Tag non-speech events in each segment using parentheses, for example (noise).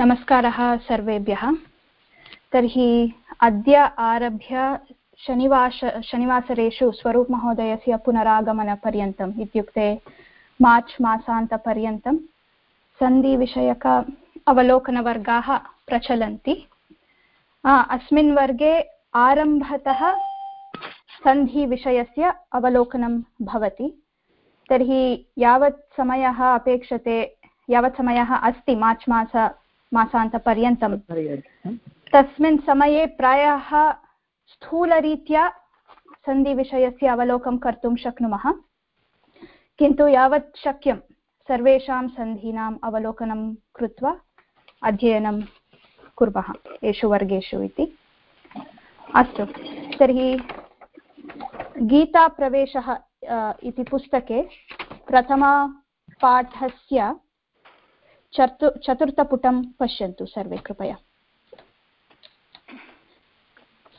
नमस्कारः सर्वेभ्यः। तर्हि अद्य आरभ्य शनिवास, शनिवासरेषु स्वरूपमहोदयस्य पुनरागमनपर्यन्तम् इत्युक्ते मार्च् मासान्तपर्यन्तं सन्धिविषयक अवलोकनवर्गाः प्रचलन्ति। अस्मिन् वर्गे आरम्भतः सन्धिविषयस्य अवलोकनं भवति। तर्हि यावत् समयः अपेक्षते, यावत् समयः अस्ति मार्च् मास मासान्तपर्यन्तं। तस्मिन् समये प्रायः स्थूलरीत्या सन्धिविषयस्य अवलोकनं कर्तुं शक्नुमः। किन्तु यावत् शक्यं सर्वेषां सन्धीनाम् अवलोकनं कृत्वा अध्ययनं कुर्मः एषु वर्गेषु इति। अस्तु तर्हि गीताप्रवेशः इति पुस्तके प्रथमपाठस्य चतु चतुर्थपुटं पश्यन्तु सर्वे कृपया।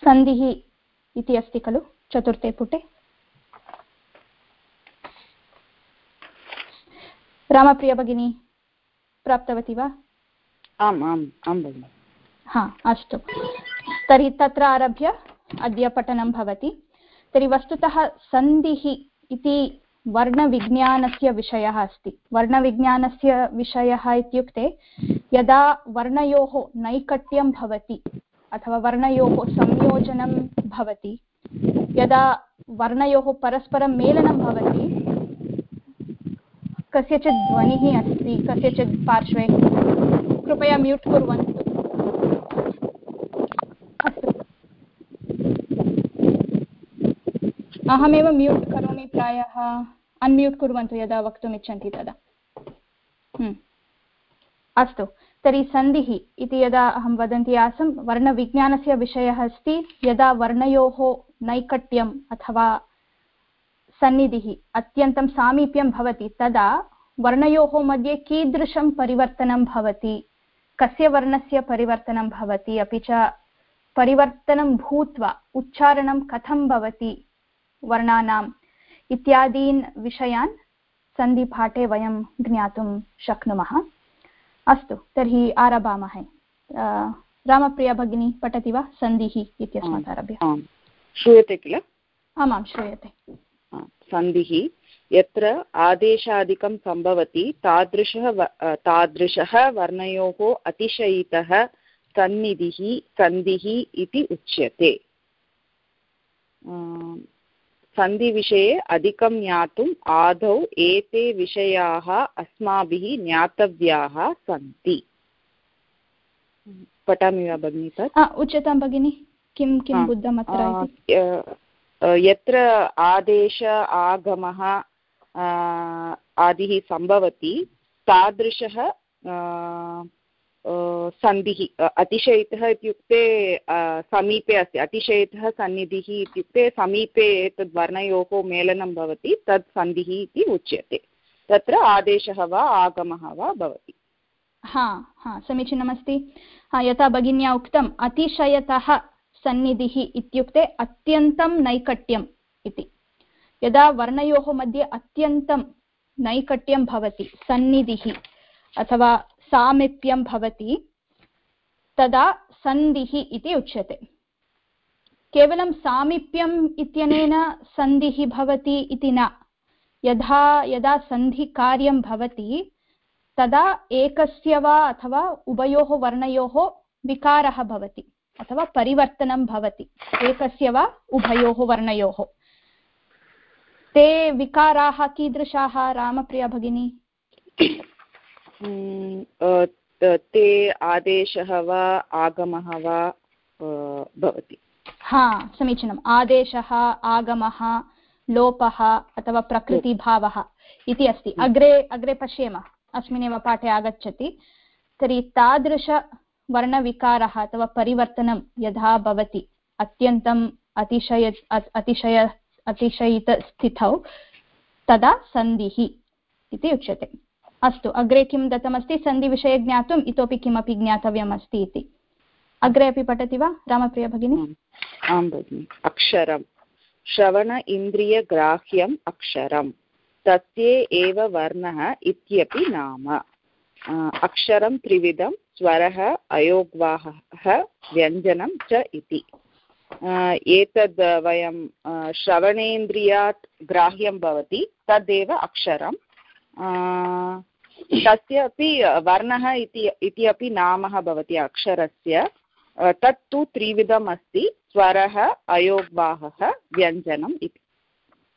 सन्धिः इति अस्ति खलु चतुर्थे पुटे। रामप्रिया भगिनी प्राप्तवती वा? आम् आम् आं भगिनि। हा अस्तु। तर्हि तत्र आरभ्य अद्य पठनं भवति। तर्हि वस्तुतः सन्धिः इति वर्णविज्ञानस्य विषयः अस्ति। वर्णविज्ञानस्य विषयः इत्युक्ते, यदा वर्णयोः नैकट्यं भवति अथवा वर्णयोः संयोजनं भवति, यदा वर्णयोः परस्परं मेलनं भवति, कस्यचित् ध्वनिः अस्ति, कस्यचित् पार्श्वे, कृपया म्यूट् कुर्वन्तु। अहमेव म्यूट् करोमि प्रायः। अन्म्यूट् कुर्वन्तु यदा वक्तुम् इच्छन्ति तदा। हम्म। अस्तु। तर्हि सन्धिः इति यदा अहं वदन्ती आसं, वर्णविज्ञानस्य विषयः अस्ति, यदा वर्णयोः नैकट्यम् अथवा सन्निधिः अत्यन्तं सामीप्यं भवति, तदा वर्णयोः मध्ये कीदृशं परिवर्तनं भवति, कस्य वर्णस्य परिवर्तनं भवति, अपि च परिवर्तनं भूत्वा उच्चारणं कथं भवति वर्णानाम् इत्यादीन् विषयान् सन्धिपाठे वयं ज्ञातुं शक्नुमः। अस्तु तर्हि आरभामहे। रामप्रिया भगिनी पठति वा? सन्धिः इत्यस्मात् आरभ्य। श्रूयते किल? आमां श्रूयते। सन्धिः। यत्र आदेशादिकं सम्भवति तादृशः तादृशः वर्णयोः अतिशयितः सन्निधिः सन्धिः इति उच्यते। सन्धिविषये अधिकं ज्ञातुम् आदौ एते विषयाः अस्माभिः ज्ञातव्याः सन्ति। पठामि वा भगिनि तत्? उच्यतां भगिनि। किं किं बुद्धम् अत्र यत्र आदेश आगमः आदिः सम्भवति तादृशः सन्धिः अतिशयितः इत्युक्ते समीपे अस्ति। अतिशयितः सन्निधिः इत्युक्ते समीपे एतद् वर्णयोः मेलनं भवति तत् सन्धिः इति उच्यते। तत्र आदेशः वा, आगमः वा भवति। हा हा, समीचीनमस्ति। यथा भगिन्या उक्तम्, अतिशयतः सन्निधिः इत्युक्ते अत्यन्तं नैकट्यम् इति। यदा वर्णयोः मध्ये अत्यन्तं नैकट्यं भवति, सन्निधिः अथवा सामीप्यं भवति, तदा सन्धिः इति उच्यते। केवलं सामीप्यम् इत्यनेन सन्धिः भवति इति न। यदा यदा सन्धिकार्यं भवति, तदा एकस्य वा अथवा उभयोः वर्णयोः विकारः भवति, अथवा परिवर्तनं भवति, एकस्य वा उभयोः वर्णयोः। ते विकाराः, कीदृशाः, रामप्रिया भगिनी? ते आदेशः वा आगमः वा भवति। हा समीचीनम्। आदेशः आगमः लोपः अथवा प्रकृतिभावः इति अस्ति। अग्रे अग्रे पश्येम। अस्मिन्नेव पाठे आगच्छति। तर्हि तादृशवर्णविकारः अथवा परिवर्तनं यदा भवति अत्यन्तम् अतिशय अतिशय अतिशयितस्थितौ तदा सन्धिः इति उच्यते। अस्तु, अग्रे किं दत्तमस्ति? सन्धिविषये ज्ञातुम् इतोपि किमपि ज्ञातव्यम् अस्ति इति। अग्रे अपि पठति वा, रामप्रिया भगिनी? आं भगिनि। अक्षरं श्रवण इन्द्रियग्राह्यम् अक्षरं तस्य एव वर्णः इत्यपि नाम। अक्षरं त्रिविधं, स्वरः, अयोग्वाहः, व्यञ्जनं च इति। एतद् वयं श्रवणेन्द्रियात् ग्राह्यं भवति, तदेव अक्षरं तस्य अपि वर्णः इति अपि नामः भवति अक्षरस्य। तत्तु त्रिविधम् अस्ति स्वरः, अयोग्वाहः, व्यञ्जनम् इति।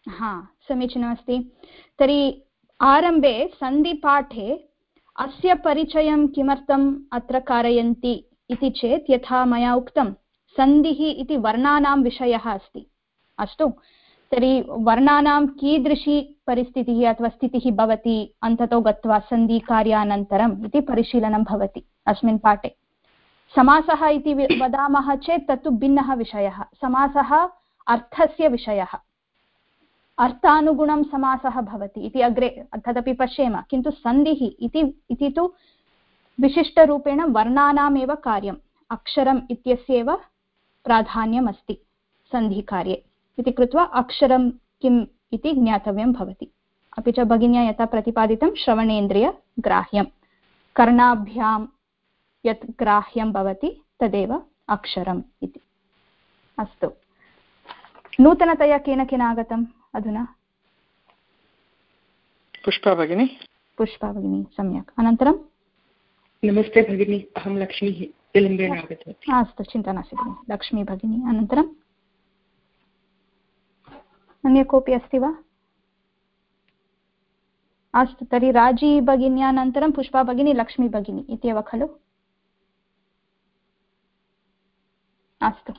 हा समीचीनमस्ति तर्हि आरम्भे सन्धिपाठे अस्य परिचयं किमर्थम् अत्र कारयन्ति इति चेत् यथा मया उक्तं, सन्धिः इति वर्णानां विषयः अस्ति। अस्तु। तर्हि वर्णानां कीदृशी परिस्थितिः अथवा स्थितिः भवति अन्ततो गत्वा सन्धिकार्यानन्तरम् इति परिशीलनं भवति अस्मिन् पाठे। समासः इति वदामः चेत् तत्तु भिन्नः विषयः। समासः अर्थस्य विषयः। अर्थानुगुणं समासः भवति इति अग्रे तदपि पश्येम। किन्तु सन्धिः इति तु विशिष्टरूपेण वर्णानामेव कार्यम्। अक्षरम् इत्यस्यैव प्राधान्यम् अस्ति सन्धिकार्ये। इति कृत्वा अक्षरं किम् इति ज्ञातव्यं भवति। अपि च भगिन्या यथा प्रतिपादितं श्रवणेन्द्रियग्राह्यं कर्णाभ्यां यत् ग्राह्यं भवति तदेव अक्षरम् इति। अस्तु। नूतनतया केन केन आगतम् अधुना? पुष्पा भगिनी। पुष्पा भगिनी सम्यक्। अनन्तरं? नमस्ते भगिनी अहं लक्ष्मीः विलम्बेन आगतवती। अस्तु चिन्ता नास्ति भगिनि। लक्ष्मी भगिनी अनन्तरम् अन्य कोऽपि अस्ति वा अस्तु तर्हि राज़ी भगिन्यानन्तरं पुष्पा भगिनी लक्ष्मी भगिनी इत्येव खलु अस्तु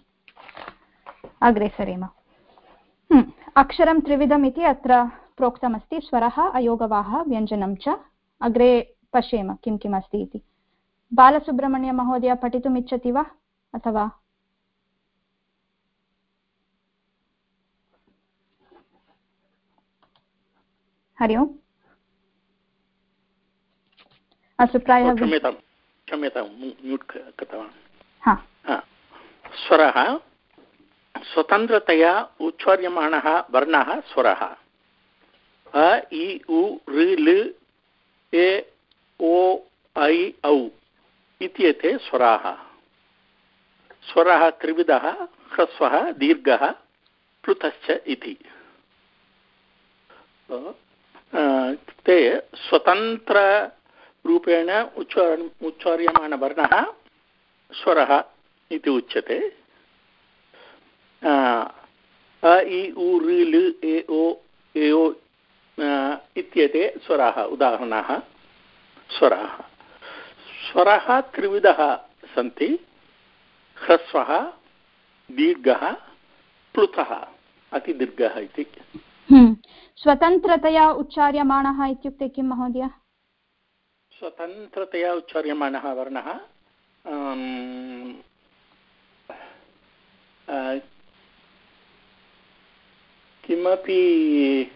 अग्रे सरेम हम्म, अक्षरं त्रिविधम् इति अत्र प्रोक्तमस्ति स्वरः अयोगवाः व्यञ्जनं च अग्रे पश्येम किं किम् अस्ति इति बालसुब्रह्मण्यमहोदय पठितुम् इच्छति वा अथवा हरि ओम्। अस्तु प्रायः क्षम्यतां क्षम्यतां म्यूट् कृतवान्। स्वरः स्वतन्त्रतया उच्चार्यमाणः वर्णः स्वरः। अ इ उ ऋ लृ ए ओ ऐ औ इत्येते स्वराः। स्वरः त्रिविधः ह्रस्वः दीर्घः प्लुतश्च इति। ते स्वतन्त्ररूपेण उच्चार उच्चार्यमाणवर्णः स्वरः इति उच्यते। अ इ, उ, ऋ, लृ, ए, ओ ए, ओ इत्येते स्वराः, उदाहरणाः, स्वराः। स्वरः त्रिविधः सन्ति। ह्रस्वः, दीर्घः, प्लुतः, अतिदीर्घः इति। स्वतन्त्रतया उच्चार्यमाणः इत्युक्ते किं महोदय? स्वतन्त्रतया उच्चार्यमाणः वर्णः। किमपि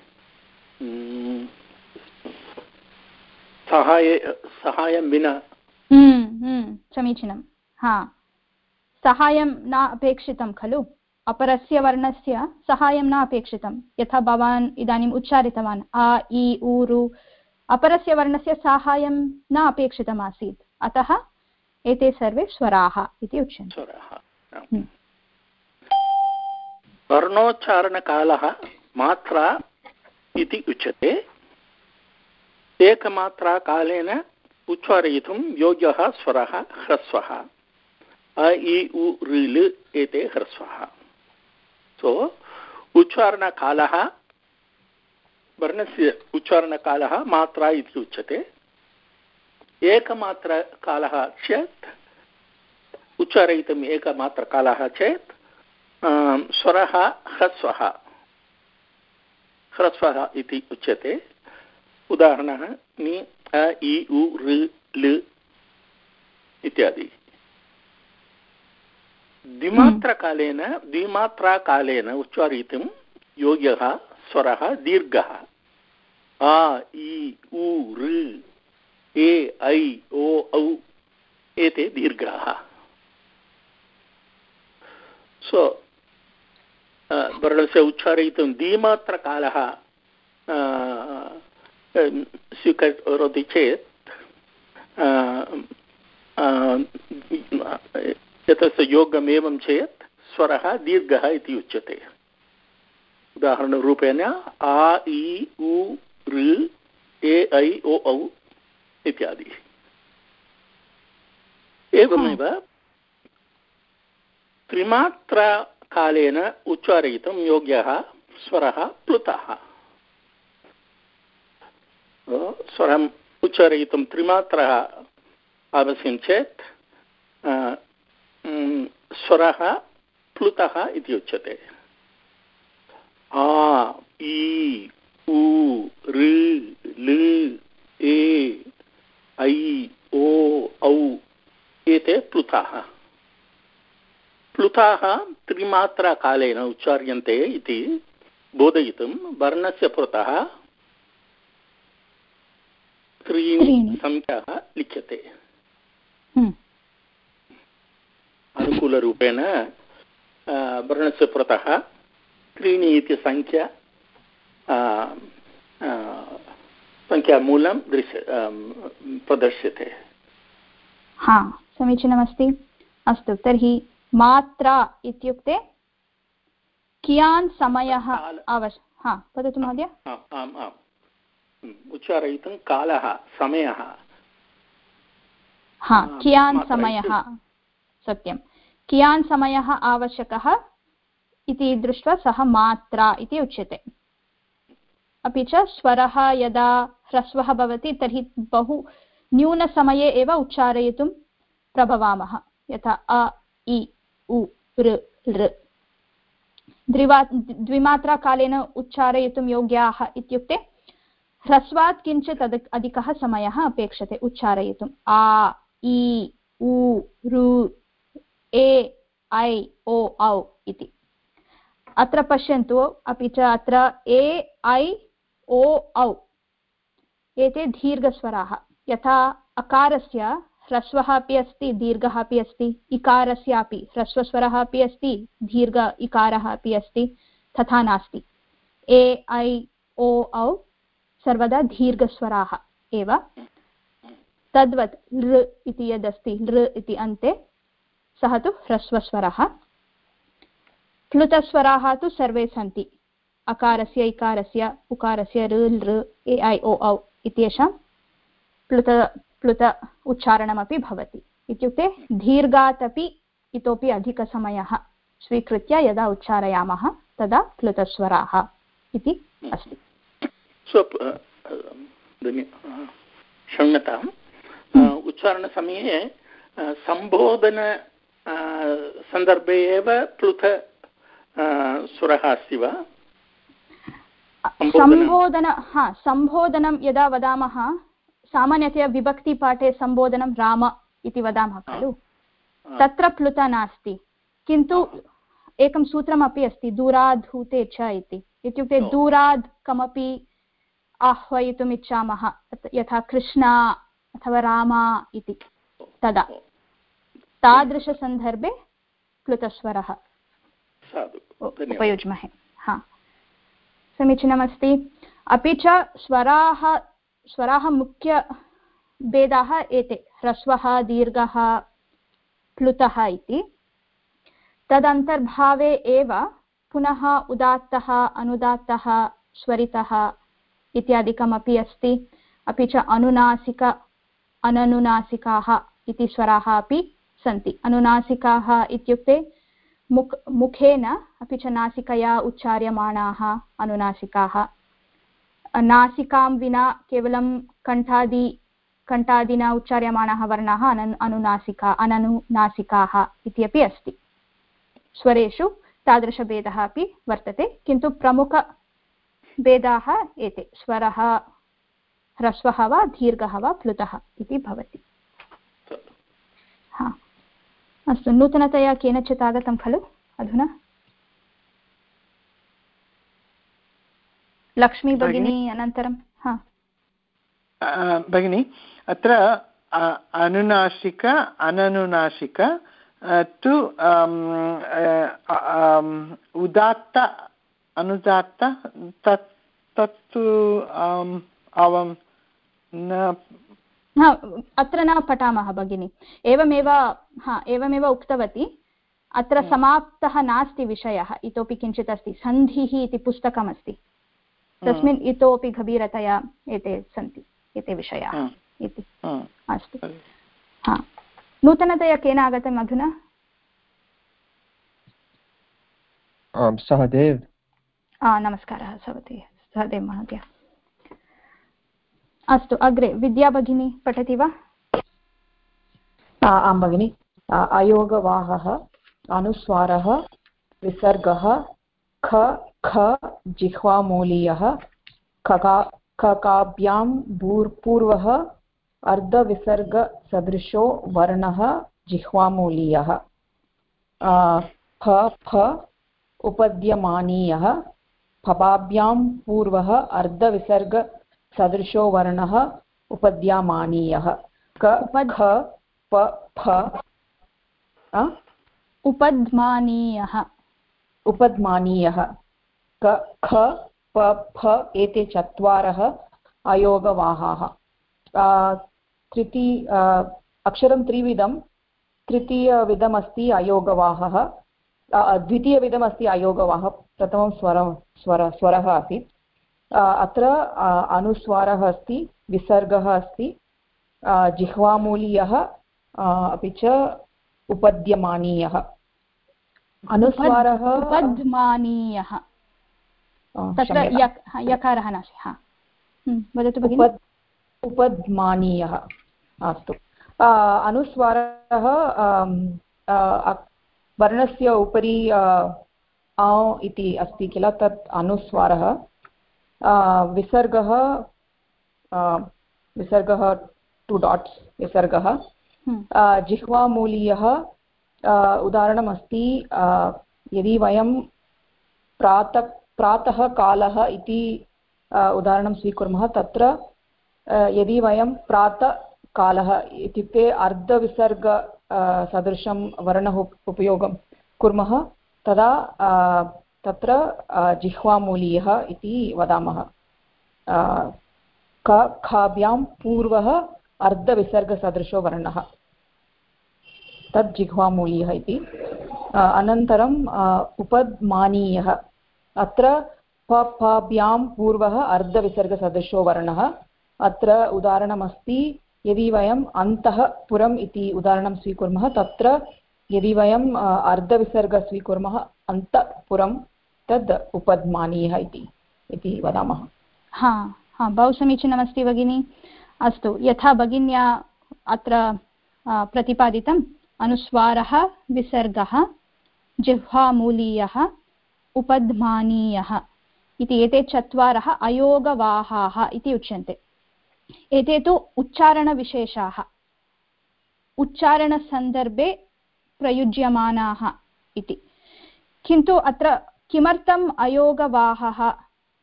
सहाय सहायं विना। हम्म, हम्म, समीचीनं। हा। सहायं न अपेक्षितं खलु? अपरस्य वर्णस्य सहायं न अपेक्षितं। यथा भवान् इदानीम् उच्चारितवान् आ इ ऊरु अपरस्य वर्णस्य साहाय्यं न अपेक्षितमासीत्। अतः एते सर्वे स्वराः इति उच्यन्ते। हम्म। वर्णोच्चारणकालः मात्रा इति उच्यते। एकमात्राकालेन उच्चारयितुं योग्यः स्वरः ह्रस्वः। अ इ उ ऋ एते ह्रस्वः। सो उच्चारणकालः वर्णस्य उच्चारणकालः मात्रा इति उच्यते एकमात्रकालः चेत् उच्चारयितुम् एकमात्रकालः चेत् स्वरः ह्रस्वः ह्रस्वः इति उच्यते उदाहरणः नि अ इ उ ऋ लृ इत्यादि द्विमात्रकालेन, द्विमात्राकालेन उच्चारयितुं योग्यः, स्वरः, दीर्घः। आ, इ, उ, ऋ, ए, ऐ, ओ, औ, एते दीर्घाः। सो वर्णस्य उच्चारयितुं द्विमात्रकालः स्वीकरोति चेत् एतस्य योगमेवं चेत् स्वरः दीर्घः इति उच्यते। उदाहरणरूपेण आ इ उ ऋ ए ऐ ओ औ इत्यादि। एवमेव त्रिमात्राकालेन उच्चारयितुं योग्यः स्वरः प्लुतः स्वरम् उच्चारयितुं त्रिमात्रः आवश्यकं चेत् स्वरः प्लुतः इति उच्यते। आ इ उ ऋ लृ ए ऐ ओ औ एते प्लुताः। प्लुताः त्रिमात्राकालेन उच्चार्यन्ते इति बोधयितुं वर्णस्य पुरतः त्रीणि। सङ्ख्याः लिख्यते। अनुकूलरूपेण वर्णस्य पुरतः त्रीणि इति सङ्ख्या सङ्ख्यामूलं दृश्य प्रदर्श्यते। हा समीचीनमस्ति। अस्तु तर्हि मात्रा इत्युक्ते कियान् समयः आवश्यकः हा वदतु महोदय। आम् आम्। उच्चारयितुं कालः समयः। हा कियान् समयः? सत्यं कियान् समयः आवश्यकः इति दृष्ट्वा सः मात्रा इति उच्यते। अपि च स्वरः यदा ह्रस्वः भवति, तर्हि बहु न्यूनसमये एव उच्चारयितुं प्रभवामः। यथा अ, इ, उ, ऋ लृ द्विवा द्विमात्राकालेन उच्चारयितुं योग्याः इत्युक्ते ह्रस्वात् किञ्चित् अधि, अधिकः समयः अपेक्षते उच्चारयितुम् आ, इ, उ ए ऐ ओ औ इति। अत्र पश्यन्तु, अपि च अत्र ए ऐ ओ औ एते दीर्घस्वराः। यथा अकारस्य ह्रस्वः अपि अस्ति, दीर्घः अपि अस्ति इकारस्यापि ह्रस्वस्वरः अपि अस्ति, दीर्घ इकारः अपि अस्ति, तथा नास्ति। ए ऐ ओ औ सर्वदा दीर्घस्वराः एव। तद्वत् लृ इति यदस्ति लृ इति अन्ते सः तु ह्रस्वस्वरः। प्लुतस्वराः तु सर्वे सन्ति। अकारस्य इकारस्य उकारस्य ऋ लृ ए ऐ ओ औ इत्येषां प्लुत प्लुत उच्चारणमपि भवति। इत्युक्ते दीर्घात् अपि इतोपि अधिकसमयः स्वीकृत्य यदा उच्चारयामः तदा प्लुतस्वराः इति अस्ति। क्षम्यताम् हम्म। उच्चारणसमये सम्बोधन सन्दर्भे एव प्लुत स्वरः अस्ति वा सम्बोधन हा सम्बोधनं यदा वदामः सामान्यतया विभक्तिपाठे सम्बोधनं राम इति वदामः खलु? तत्र प्लुत नास्ति। किन्तु एकं सूत्रमपि अस्ति दूराधूते च इति। इत्युक्ते दूरात् कमपि आह्वयितुम् इच्छामः यथा कृष्णा अथवा रामा इति तदा। तादृशसन्दर्भे प्लुतस्वरः उपयुज्महे। हा। समीचीनमस्ति। अपि च स्वराः स्वराः मुख्यभेदाः एते। ह्रस्वः दीर्घः प्लुतः इति। तदन्तर्भावे एव पुनः उदात्तः अनुदात्तः स्वरितः इत्यादिकमपि अस्ति। अपि च अनुनासिक अननुनासिकाः इति स्वराः अपि सन्ति। अनुनासिकाः इत्युक्ते मुख, मुखेन अपि च नासिकया उच्चार्यमाणाः अनुनासिकाः। नासिकां विना केवलं कण्ठादि, कण्ठादिना उच्चार्यमाणाः वर्णाः अनन् अनुनासिका, अननुनासिकाः इत्यपि अस्ति। स्वरेषु तादृशभेदः अपि वर्तते, किन्तु प्रमुख भेदाः एते, स्वरः ह्रस्वः वा दीर्घः वा प्लुतः इति भवति हा अस्तु नूतनतया केनचित् आगतं खलु? अधुना? लक्ष्मी भगिनी अनन्तरं हा। भगिनि अत्र अनुनासिक अननुनासिक तु उदात्त अनुदात्त तत् तत्तु आवं न हा अत्र न पठामः भगिनि। एवमेव हा एवमेव उक्तवती अत्र समाप्तः नास्ति विषयः इतोपि किञ्चित् अस्ति सन्धिः इति पुस्तकमस्ति। तस्मिन् इतोपि गभीरतया एते सन्ति एते विषयाः इति। अस्तु। हा। नूतनतया केन आगतम् अधुना? सहदेव। नमस्कारः सहदेव सहदेव महोदय। अस्तु, अग्रे, विद्या भगिनी पठति वा? आं भगिनि अयोगवाहः अनुस्वारः, विसर्गः, ख ख, जिह्वामूलीयः खका खकाभ्यां पूर्वः, अर्धविसर्गसदृशो वर्णः, जिह्वामूलीयः। फ फ, उपद्यमानीयः फपाभ्यां पूर्वः अर्धविसर्गसदृशो वर्णः उपद्यमानीयः। क ख प फ। उपध्मानीयः उपध्मानीयः क ख प फ एते चत्वारः अयोगवाहाः तृती अक्षरं त्रिविधं। तृतीयविधमस्ति अयोगवाहः द्वितीयविधमस्ति अयोगवाहः प्रथमं स्वरः स्वर स्वरः आसीत्। अत्र अनुस्वारः अस्ति विसर्गः अस्ति जिह्वामूलीयः अपि च उपद्यमानीयः। अनुस्वारः उपद्मानीयः तत्र यकारः नास्ति वदतु भगिनि। उपद्मानीयः अस्तु। अनुस्वारः वर्णस्य उपरि इति अस्ति किल तत् अनुस्वारः। विसर्गः विसर्गः टु डाट्स् विसर्गः हम्म। जिह्वामूलीयः उदाहरणमस्ति यदि वयं प्रातः प्रातः कालः इति उदाहरणं स्वीकुर्मः तत्र यदि वयं प्रातःकालः इत्युक्ते अर्धविसर्ग सदृशं वर्णः उपयोगं कुर्मः तदा तत्र जिह्वामूलीयः इति वदामः। क, खाभ्यां पूर्वः अर्धविसर्गसदृशो वर्णः। तत् जिह्वामूलीयः इति। अनन्तरम् उपद्मानीयः अत्र पपाभ्यां पूर्वः अर्धविसर्गसदृशो वर्णः। अत्र उदाहरणमस्ति, यदि वयम् अन्तः पुरम् इति उदाहरणं स्वीकुर्मः, तत्र यदि वयम् अर्धविसर्ग स्वीकुर्मः अन्तःपुरं तद् उपद्मानीयः इति इति वदामः। हा हा, बहु समीचीनमस्ति भगिनि। अस्तु, यथा भगिन्या अत्र प्रतिपादितम्, अनुस्वारः, विसर्गः, जिह्वामूलीयः उपध्मानीयः इति, एते चत्वारः अयोगवाहाः इति उच्यन्ते। एते तु उच्चारणविशेषाः। उच्चारणसन्दर्भे प्रयुज्यमानाः इति। किन्तु अत्र किमर्थम् अयोगवाहः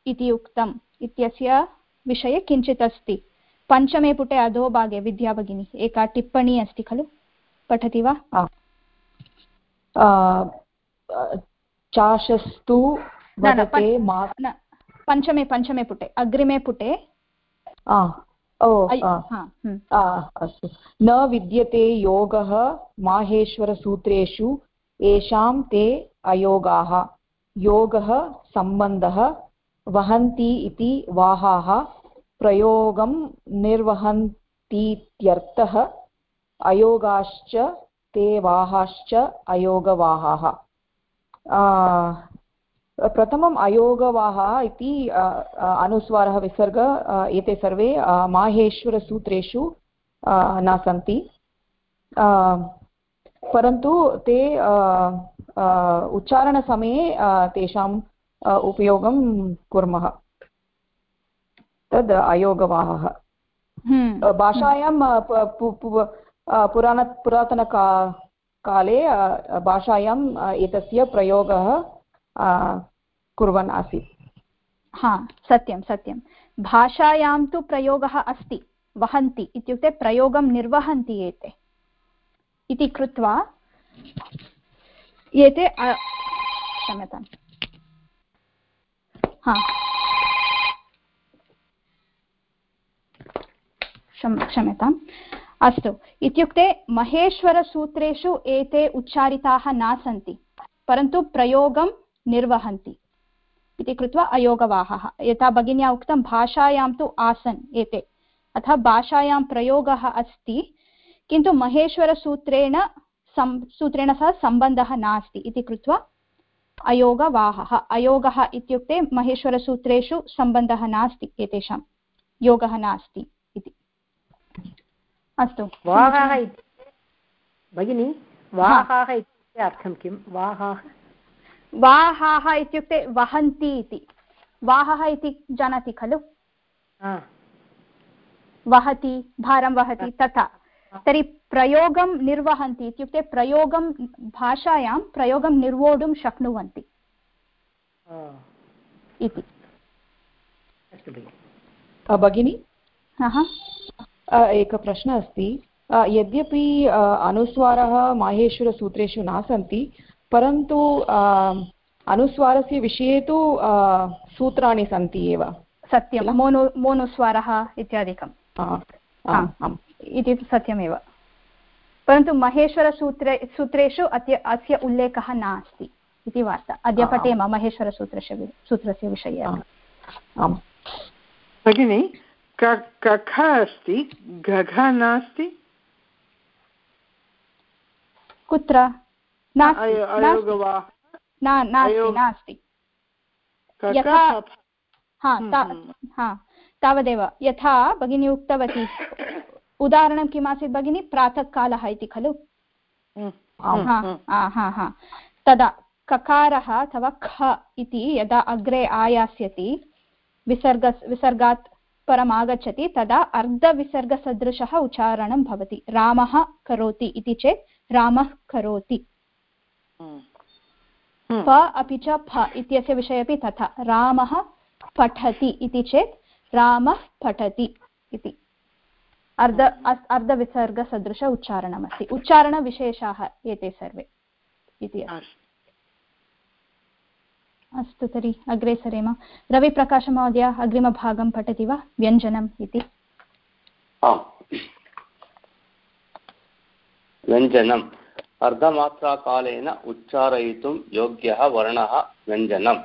इति उक्तम् इत्यस्य विषये किञ्चित् अस्ति। पञ्चमे पुटे अधोभागे विद्या भगिनी एका टिप्पणी अस्ति खलु? पठति वा? चाशस्तु पञ्चमे पञ्चमे पुटे अग्रिमे पुटे। हम्म। अस्तु। न विद्यते योगः माहेश्वरसूत्रेषु येषां ते अयोगाः। योगः सम्बन्धः वहन्ति इति वाहाः प्रयोगं निर्वहन्तीत्यर्थः अयोगाश्च ते वाहाश्च अयोगवाहाः। प्रथमम् अयोगवाहः इति अनुस्वारः विसर्ग एते सर्वे माहेश्वरसूत्रेषु न सन्ति। परन्तु ते उच्चारणसमये तेषाम् उपयोगं कुर्मः। तद् अयोगवाहः। हम्म। भाषायां पुराण पुरातनका काले भाषायाम् एतस्य प्रयोगः कुर्वन् आसीत्। हा सत्यं सत्यं। भाषायां तु प्रयोगः अस्ति वहन्ति इत्युक्ते प्रयोगं निर्वहन्ति एते। इति कृत्वा एते क्षम्यताम्। हा। क्षम्यताम्। अस्तु। इत्युक्ते महेश्वरसूत्रेषु एते उच्चारिताः न सन्ति परन्तु प्रयोगं निर्वहन्ति। इति कृत्वा अयोगवाहः। यथा भगिन्या उक्तं भाषायां तु आसन् एते। अतः भाषायां प्रयोगः अस्ति। किन्तु महेश्वरसूत्रेण सं सूत्रेण सह सम्बन्धः नास्ति इति कृत्वा अयोगवाहः। अयोगः इत्युक्ते महेश्वरसूत्रेषु सम्बन्धः नास्ति एतेषां। योगः नास्ति इति। अस्तु। वाहः भगिनि वाहाः इत्युक्ते अर्थं किं? वाहाः। वाहाः इत्युक्ते वहन्ति इति। वाहः इति जानाति खलु? वहति भारं वहति तथा। तर्हि प्रयोगं निर्वहन्ति इत्युक्ते प्रयोगं भाषायां प्रयोगं निर्वोढुं शक्नुवन्ति इति। भगिनि। एकः प्रश्नः अस्ति। यद्यपि अनुस्वारः माहेश्वरसूत्रेषु न सन्ति परन्तु अनुस्वारस्य विषये तु सूत्राणि सन्ति एव। सत्यं। मोनो मोनुस्वारः इत्यादिकम् इति सत्यमेव। परन्तु महेश्वरसूत्रे सूत्रेषु अद्य अस्य उल्लेखः नास्ति इति वार्ता। अद्य पठेम महेश्वरसूत्रस्य सूत्रस्य विषये। आम् भगिनि कख अस्ति घघ नास्ति? कुत्र? नास्ति तावदेव। यथा भगिनी उक्तवती उदाहरणं किमासीत् भगिनि? प्रातःकालः इति खलु? तदा ककारः अथवा ख इति यदा अग्रे आयास्यति विसर्ग विसर्गात् परम् आगच्छति तदा अर्धविसर्गसदृशः उच्चारणं भवति। रामः करोति इति चेत् रामः करोति। प अपि च फ इत्यस्य विषये अपि तथा। रामः पठति इति चेत् रामः पठति इति। अर्ध अर्धविसर्गसदृश उच्चारणमस्ति। उच्चारणविशेषाः एते सर्वे इति अस्तु। तर्हि अग्रे सरेम। रविप्रकाशमहोदय अग्रिमभागं पठति वा? व्यञ्जनम् इति। व्यञ्जनम्। अर्धमात्राकालेन उच्चारयितुं योग्यः वर्णः व्यञ्जनम्।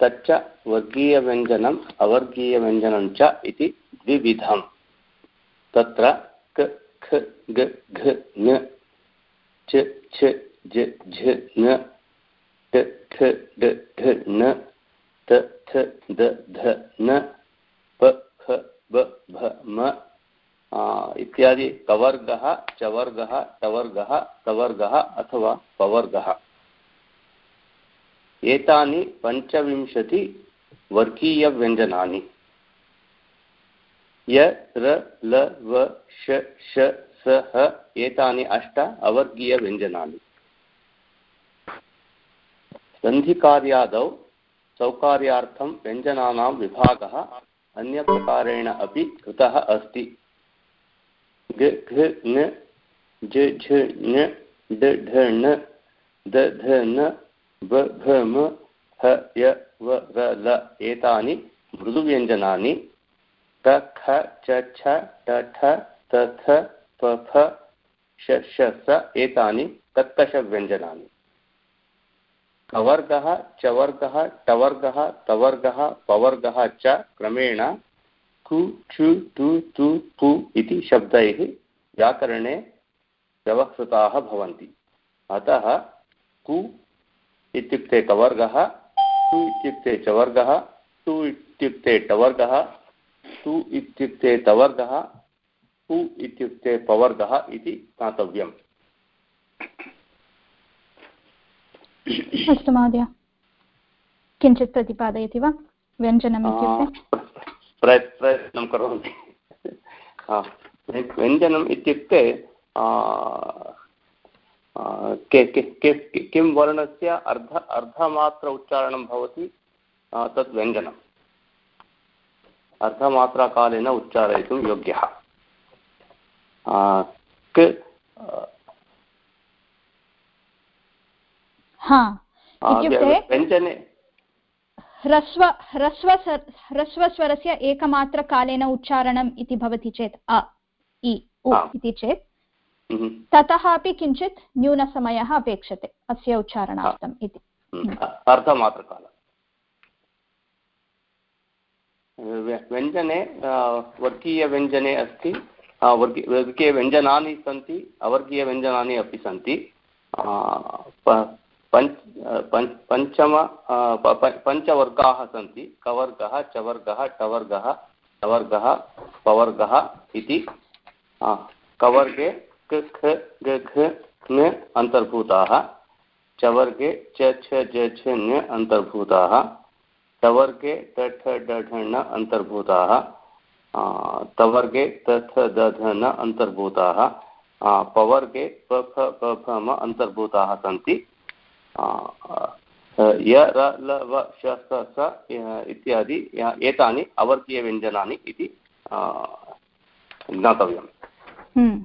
तच्च वर्गीयव्यञ्जनम् अवर्गीयव्यञ्जनं च इति द्विविधम्। तत्र क, ख, ग, घ न च, छ, ज, झ न ट ठ ड ढ न, त, थ, द, ध, न, प ख ब, भ, म इत्यादि कवर्गः, चवर्गः, टवर्गः तवर्गः अथवा पवर्गः। एतानि पञ्चविंशति वर्गीयव्यञ्जनानि। य, र, ल, व, श श, स, ह, एतानि अष्ट अवर्गीयव्यञ्जनानि सन्धिकार्यादौ सौकार्यार्थं व्यञ्जनानां विभागः अन्यप्रकारेण अपि कृतः अस्ति। एतानि मृदुव्यञ्जनानि ख, च, छ ठ त थ, प, फ, श श, स, एतानि कर्कशव्यञ्जनानि कवर्गः, चवर्गः, टवर्गः, तवर्गः, पवर्गः च क्रमेण कु छु टु तु, पु इति शब्दैः व्याकरणे व्यवहृताः भवन्ति। अतः कु इत्युक्ते कवर्गः टु इत्युक्ते चवर्गः टु इत्युक्ते टवर्गः तु इत्युक्ते तवर्गः पु इत्युक्ते पवर्गः इति ज्ञातव्यम्। अस्तु महोदय। किञ्चित् प्रतिपादयति वा? व्यञ्जनम् इत्युक्ते? प्रयत्नं करोमि। व्यञ्जनम् इत्युक्ते किं वर्णस्य अर्ध अर्धमात्र उच्चारणं भवति तत् व्यञ्जनम्। अर्धमात्राकालेन उच्चारयितुं योग्यः। व्यञ्जने ह्रस्व ह्रस्व ह्रस्वस्वरस्य एकमात्रकालेन उच्चारणम् इति भवति चेत् अ इ उ इति चेत् हम्म। ततः अपि किञ्चित् न्यूनसमयः अपेक्षते अस्य उच्चारणार्थम् इति। अर्धमात्रकाल व्यञ्जने वर्गीयव्यञ्जने अस्ति। वर्गी वर्गीयव्यञ्जनानि सन्ति अवर्गीयव्यञ्जनानि अपि सन्ति। पञ्च पञ्चम पञ्चवर्गाः सन्ति। कवर्गः, चवर्गः, टवर्गः टवर्गः, पवर्गः इति। कवर्गे घ अन्तर्भूताः। चवर्गे च, छ, ज, छ, ञ अन्तर्भूताः। टवर्गे तठ डढ न अन्तर्भूताः तवर्गे तथ दध न अन्तर्भूताः पवर्गे प फ प फ म अन्तर्भूताः सन्ति य, र श, स स इत्यादि एतानि अवर्गीयव्यञ्जनानि इति ज्ञातव्यम्। हम्म।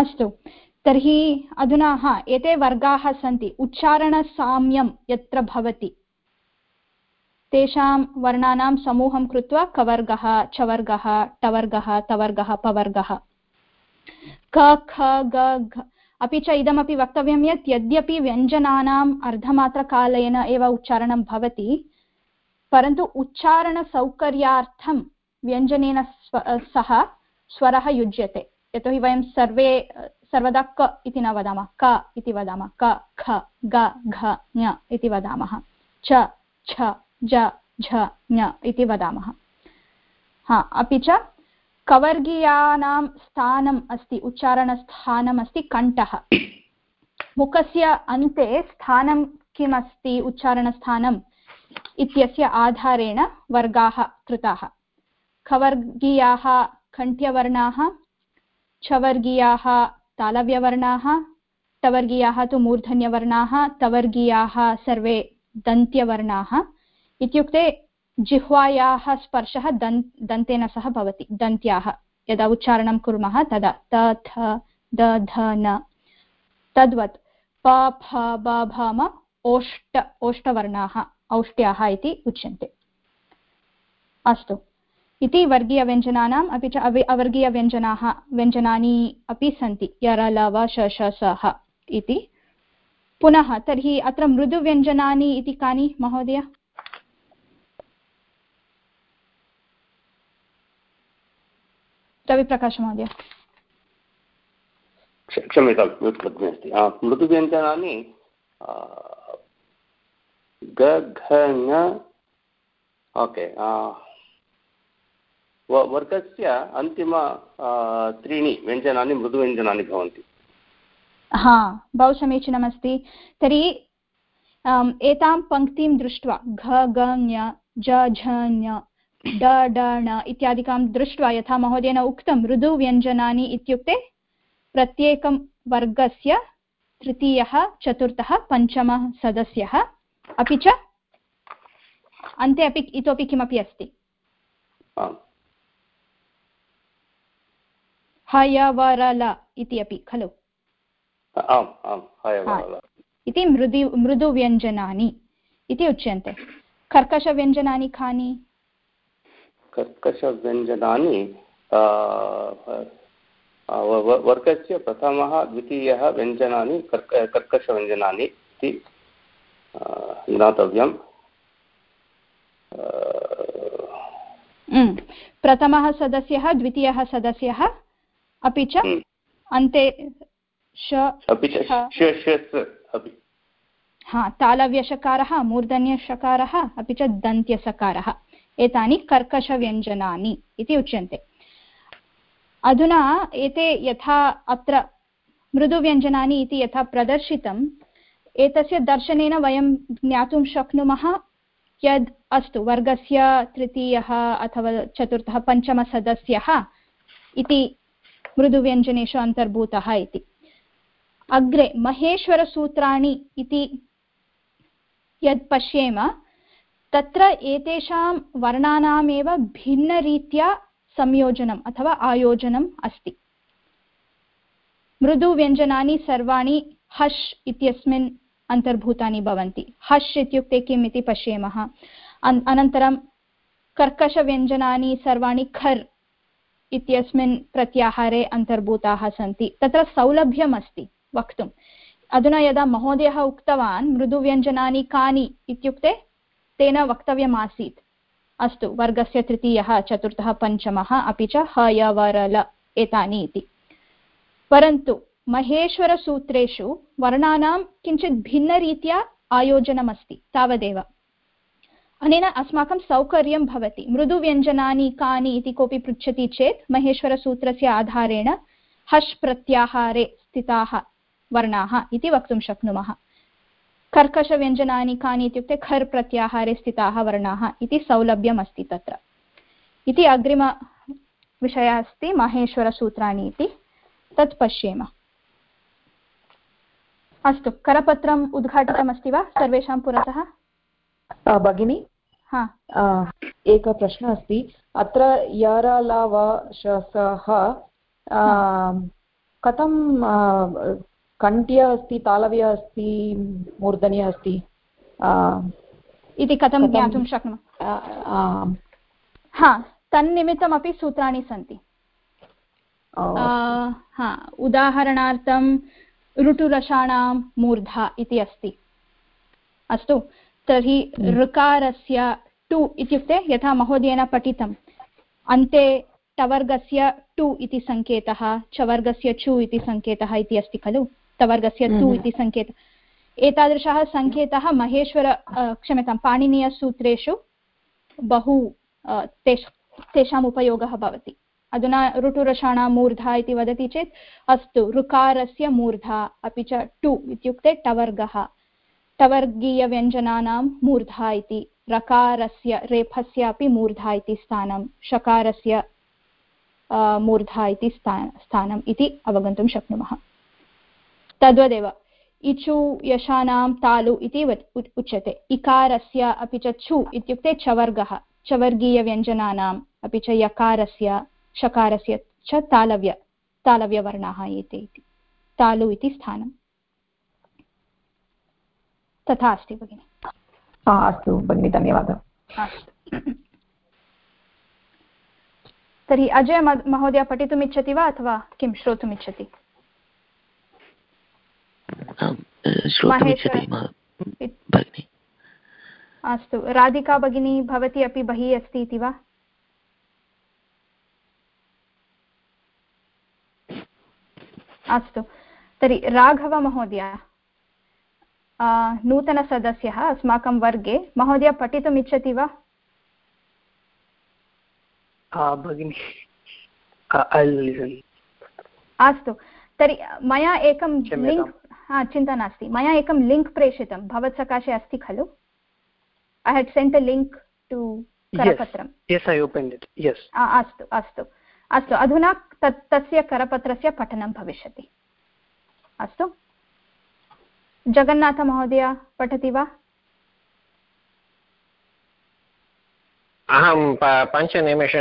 अस्तु। तर्हि अधुना, हा, एते वर्गाः सन्ति। उच्चारणसाम्यं यत्र भवति। तेषां वर्णानां समूहं कृत्वा कवर्गः चवर्गः टवर्गः, तवर्गः, पवर्गः। क, ख, ग, घ अपि च इदमपि वक्तव्यं यत् यद्यपि व्यञ्जनानाम् अर्धमात्रकालेन एव उच्चारणं भवति, परन्तु उच्चारणसौकर्यार्थं व्यञ्जनेन सह स्वरः युज्यते। यतोहि वयं सर्वे सर्वदा क इति न वदामः। क इति वदामः। क, ख, ग, घ, ञ इति वदामः। च, छ, ज, झ, ञ इति वदामः। हा, अपि च कवर्गीयानां स्थानम् अस्ति उच्चारणस्थानम् अस्ति कण्ठः। मुखस्य अन्ते स्थानं किमस्ति, उच्चारणस्थानम् इत्यस्य आधारेण वर्गाः कृताः। खवर्गीयाः कण्ठ्यवर्णाः, छवर्गीयाः तालव्यवर्णाः टवर्गीयाः तु मूर्धन्यवर्णाः, तवर्गीयाः सर्वे दन्त्यवर्णाः। इत्युक्ते जिह्वायाः स्पर्शः दन्, दन्तेन सह भवति, दन्त्याः। यदा उच्चारणं कुर्मः तदा त, थ, द, ध, न। तद्वत् प, फ, ब, भ, म, ओष्ट, ओष्टवर्णाः, औष्ट्याः इति उच्यन्ते। अस्तु। इति वर्गीयव्यञ्जनानाम् अपि च अवि अवर्गीयव्यञ्जनाः, व्यञ्जनानि अपि सन्ति यर लव श श सः इति। पुनः तर्हि अत्र मृदुव्यञ्जनानि इति कानि, महोदय? रविप्रकाशमहोदय क्षम्यतां अस्ति। मृदुव्यञ्जनानि ओके वर्गस्य अन्तिम त्रीणि व्यञ्जनानि मृदुव्यञ्जनानि भवन्ति। हा बहु समीचीनमस्ति तर्हि एतां पङ्क्तिं दृष्ट्वा घ ग ञ ज झ ञ ड ड ण इत्यादिकां दृष्ट्वा यथा महोदयेन उक्तं मृदुव्यञ्जनानि इत्युक्ते प्रत्येकं वर्गस्य तृतीयः चतुर्थः पञ्चमः सदस्यः। अपि च अन्ते अपि इतोपि किमपि अस्ति। हयवरल इति अपि खलु? आम् आम् इति मृदु मृदुव्यञ्जनानि इति उच्यन्ते। कर्कशव्यञ्जनानि कानि? कर्कशव्यञ्जनानि वर्गस्य प्रथमः द्वितीयः व्यञ्जनानि कर्क कर्कशव्यञ्जनानि इति ज्ञातव्यम्। प्रथमः सदस्यः द्वितीयः सदस्यः? अपि च हम्म। अन्ते हा तालव्यषकारः मूर्धन्यषकारः अपि च दन्त्यसकारः एतानि कर्कशव्यञ्जनानि इति उच्यन्ते। अधुना एते यथा अत्र मृदुव्यञ्जनानि इति यथा प्रदर्शितम् एतस्य दर्शनेन वयं ज्ञातुं शक्नुमः यद् अस्तु वर्गस्य तृतीयः अथवा चतुर्थः पञ्चमसदस्यः इति मृदुव्यञ्जनेषु अन्तर्भूतः इति। अग्रे महेश्वरसूत्राणि इति यत् पश्येम, तत्र एतेषां वर्णानामेव भिन्नरीत्या संयोजनम् अथवा आयोजनम् अस्ति। मृदुव्यञ्जनानि सर्वाणि हश् इत्यस्मिन् अन्तर्भूतानि भवन्ति। हश् इत्युक्ते किम् इति पश्येमः। अनन्तरं कर्कशव्यञ्जनानि सर्वाणि खर् इत्यस्मिन् प्रत्याहारे अन्तर्भूताः सन्ति। तत्र सौलभ्यम् अस्ति वक्तुम्। अधुना यदा महोदयः उक्तवान्, मृदुव्यञ्जनानि कानि इत्युक्ते तेन वक्तव्यमासीत्। अस्तु, वर्गस्य तृतीयः, चतुर्थः, पञ्चमः, अपि च हयवरल एतानि इति। परन्तु महेश्वरसूत्रेषु वर्णानां किञ्चित् भिन्नरीत्या आयोजनमस्ति, तावदेव। अनेन अस्माकं सौकर्यं भवति। मृदुव्यञ्जनानि कानि इति कोऽपि पृच्छति चेत् महेश्वरसूत्रस्य आधारेण हश् प्रत्याहारे स्थिताः वर्णाः इति वक्तुं शक्नुमः। कर्कशव्यञ्जनानि कानि इत्युक्ते खर् प्रत्याहारे स्थिताः वर्णाः इति सौलभ्यम् अस्ति तत्र। इति अग्रिमविषयः अस्ति माहेश्वरसूत्राणि इति। तत् पश्येम। अस्तु, करपत्रम् उद्घाटितमस्ति वा? सर्वेषां पुरतः? भगिनि? एकः प्रश्नः अस्ति। अत्र यरलवशसः कथं कण्ठ्य अस्ति तालव्य अस्ति मूर्धन्य अस्ति? इति कथं ज्ञातुं शक्नुमः? हा तन्निमित्तमपि सूत्राणि सन्ति। हा उदाहरणार्थं ऋटुरसाणां मूर्धा इति अस्ति। अस्तु तर्हि हम्म। ऋकारस्य टु इत्युक्ते यथा महोदयेन पठितम् अन्ते टवर्गस्य टु इति सङ्केतः चवर्गस्य चु इति सङ्केतः इति अस्ति खलु? तवर्गस्य तु हम्म। इति सङ्केतः। एतादृशः सङ्केतः महेश्वर क्षम्यतां पाणिनीयसूत्रेषु बहु तेष तेषाम् उपयोगः भवति। अधुना ऋटुरषाणां मूर्धा इति वदति चेत् अस्तु ऋकारस्य मूर्धा अपि च टु इत्युक्ते टवर्गः टवर्गीयव्यञ्जनानां मूर्धा इति रकारस्य रेफस्य अपि मूर्धा इति स्थानं, शकारस्य मूर्धा इति स्था, स्थानम् इति अवगन्तुं शक्नुमः। तद्वदेव, इचु यशानां तालु इति उच्यते। इकारस्य अपि च छु इत्युक्ते चवर्गः, चवर्गीयव्यञ्जनानाम् अपि च यकारस्य, शकारस्य च तालव्य, तालव्यवर्णाः एते इति, तालु इति स्थानं तथा अस्ति, भगिनि। अस्तु भगिनि धन्यवादः। तर्हि अजय महोदय पठितुम् इच्छति वा अथवा किं श्रोतुम् इच्छति अस्तु राधिका भगिनी भवती अपि बहिः अस्ति इति वा? अस्तु तर्हि राघवमहोदय नूतनसदस्यः अस्माकं वर्गे। महोदय पठितुम् इच्छति वा भगिनि अस्तु। तर्हि मया एकं लिङ्क् हा चिन्ता नास्ति। मया एकं लिङ्क् प्रेषितं भवत्सकाशे अस्ति खलु? I had sent a link to करपत्रम्। अस्तु अस्तु। अस्तु अधुना तत् तस्य करपत्रस्य पठनं भविष्यति। अस्तु? जगन्नाथमहोदय पठति वा? अहं पञ्चनिमेष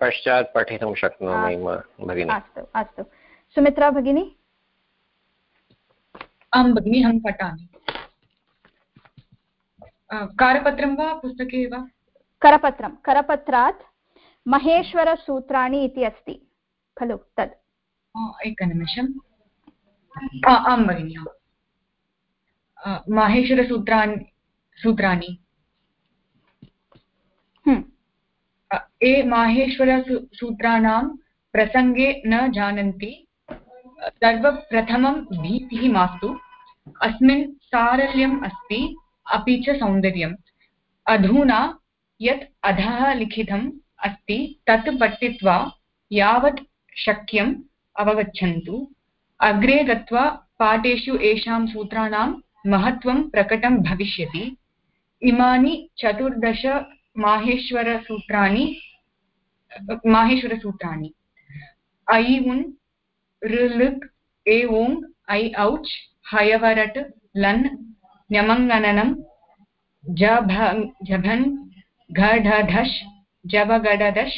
पश्चात् पठितुं शक्नोमि भगिनि। अस्तु अस्तु। सुमित्रा भगिनी? आं भगिनि अहं पठामि। करपत्रं वा पुस्तके वा? करपत्रं करपत्रात् महेश्वरसूत्राणि इति अस्ति खलु? तद्। एकनिमिषम्। आं भगिनि माहेश्वरसूत्राणि सूत्राणि। हम्म। ये माहेश्वरसूत्राणां प्रसङ्गे न जानन्ति सर्वप्रथमं भीतिः मास्तु अस्मिन् सारल्यम् अस्ति अपि च सौन्दर्यम्। अधुना यत् अधः लिखितं अस्ति तत् पठित्वा यावत् शक्यम् अवगच्छन्तु। अग्रे गत्वा पाठेषु येषां सूत्राणां महत्त्वं प्रकटं भविष्यति। इमानि चतुर्दश माहेश्वरसूत्राणि माहेश्वरसूत्राणि। ऐ उन् ऋलृक् ए ओङ् ऐ औच्, हयवरट्, लन् न्यमङ्गननं जभन् घढढश् जबगडदश्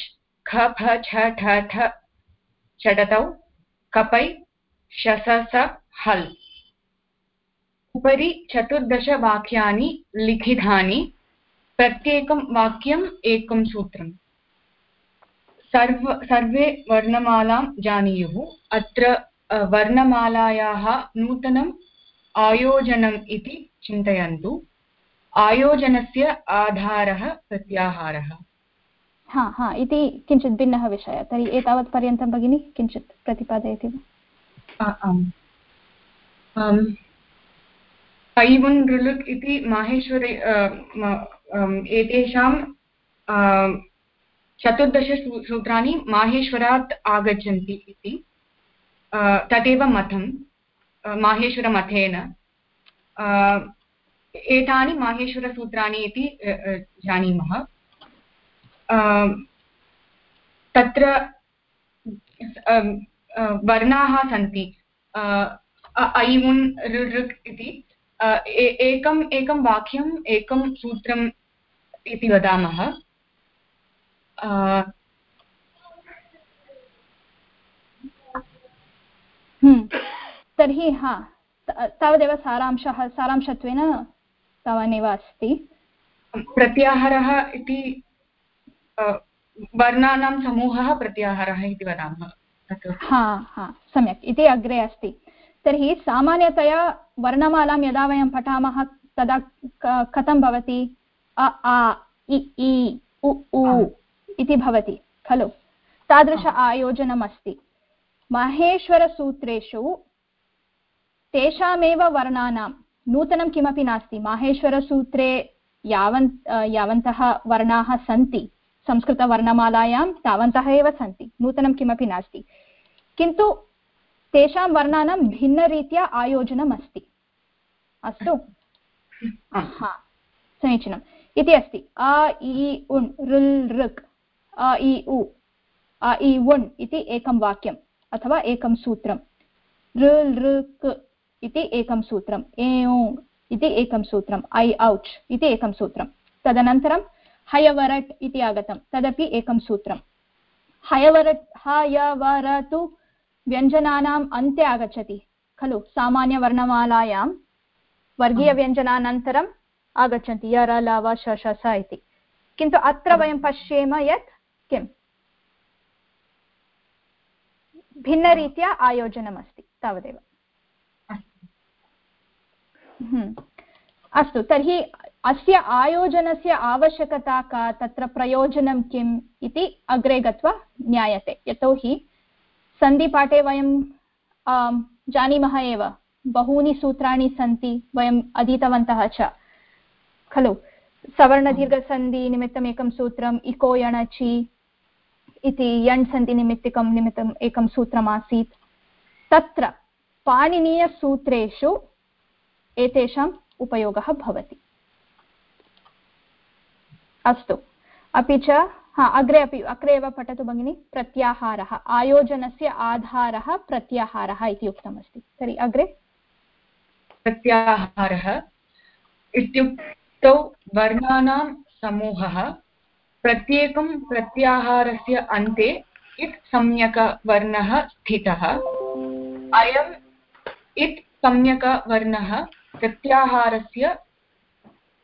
ख, फ, छ, ठ ठ षडतौ, कपै शसस हल्। उपरि चतुर्दशवाक्यानि लिखितानि प्रत्येकं वाक्यम् एकं सूत्रम्। सर्व सर्वे वर्णमालां जानीयुः। अत्र वर्णमालायाः नूतनम् आयोजनम् इति चिन्तयन्तु। आयोजनस्य आधारः प्रत्याहारः। हा हा इति किञ्चित् भिन्नः विषयः। तर्हि एतावत् पर्यन्तं भगिनी किञ्चित् प्रतिपादयति वा? ऐवन् ऋलुक् इति माहेश्वरे एतेषां चतुर्दशसूत्राणि माहेश्वरात् आगच्छन्ति इति। तदेव मतं माहेश्वरमतेन एतानि माहेश्वरसूत्राणि इति जानीमः। तत्र वर्णाः सन्ति। ऐमुन् ऋऋक् इति। एकम् एकं वाक्यम् एकं सूत्रम् इति वदामः। हम्म। तर्हि हा तावदेव सारांशः सारांशत्वेन तावानेव अस्ति। प्रत्याहारः इति वर्णानां समूहः प्रत्याहारः इति वदामः। हा हा सम्यक् इति अग्रे अस्ति। तर्हि सामान्यतया वर्णमालां यदा वयं पठामः तदा कथं भवति? अ आ इ इ उ उ इति भवति खलु? तादृश आयोजनम् अस्ति माहेश्वरसूत्रेषु तेषामेव वर्णानां नूतनं किमपि नास्ति। माहेश्वरसूत्रे यावन् यावन्तः वर्णाः सन्ति। संस्कृतवर्णमालायां तावन्तः एव सन्ति। नूतनं किमपि नास्ति। किन्तु तेषां वर्णानां भिन्नरीत्या आयोजनम् अस्ति? अस्तु हा। समीचीनम्। इति अस्ति। अ इ उण् ऋल् ऋक्। अ इ उ। अ इ उण् इति एकं वाक्यम् अथवा एकं सूत्रं ऋ ऋक् इति एकं सूत्रम्। एओ इति एकं सूत्रम्। ऐ औच् इति एकं सूत्रं तदनन्तरं हयवरट् इति आगतं। तदपि एकं सूत्रं हयवरट् हयवर तु व्यञ्जनानाम् अन्ते आगच्छति। खलु सामान्यवर्णमालायां वर्गीयव्यञ्जनानन्तरम् आगच्छन्ति यर लव शश इति। किन्तु अत्र वयं पश्येम यत् किम्? भिन्नरीत्या आयोजनमस्ति तावदेव। हम्म। अस्तु तर्हि अस्य आयोजनस्य आवश्यकता का तत्र प्रयोजनं किम् इति अग्रे गत्वा ज्ञायते यतोहि सन्धिपाठे वयं जानीमः एव। बहूनि सूत्राणि सन्ति वयम् अधीतवन्तः च। खलु, सवर्णदीर्घसन्धिनिमित्तम् एकं सूत्रम् इको यणचि इति यण् सन्धिनिमित्तिकं निमित्तम् एकं सूत्रमासीत्। तत्र पाणिनीयसूत्रेषु एतेषाम् उपयोगः भवति। अस्तु, अपि च हा, अग्रे अपि अग्रे एव पठतु भगिनि, प्रत्याहारः, आयोजनस्य आधारः प्रत्याहारः इति उक्तमस्ति। तर्हि अग्रे। प्रत्याहारः इत्युक्तौ वर्णानां समूहः, प्रत्येकं प्रत्याहारस्य अन्ते इत् सम्यकवर्णः स्थितः। अयम् इत् सम्यकवर्णः प्रत्याहारस्य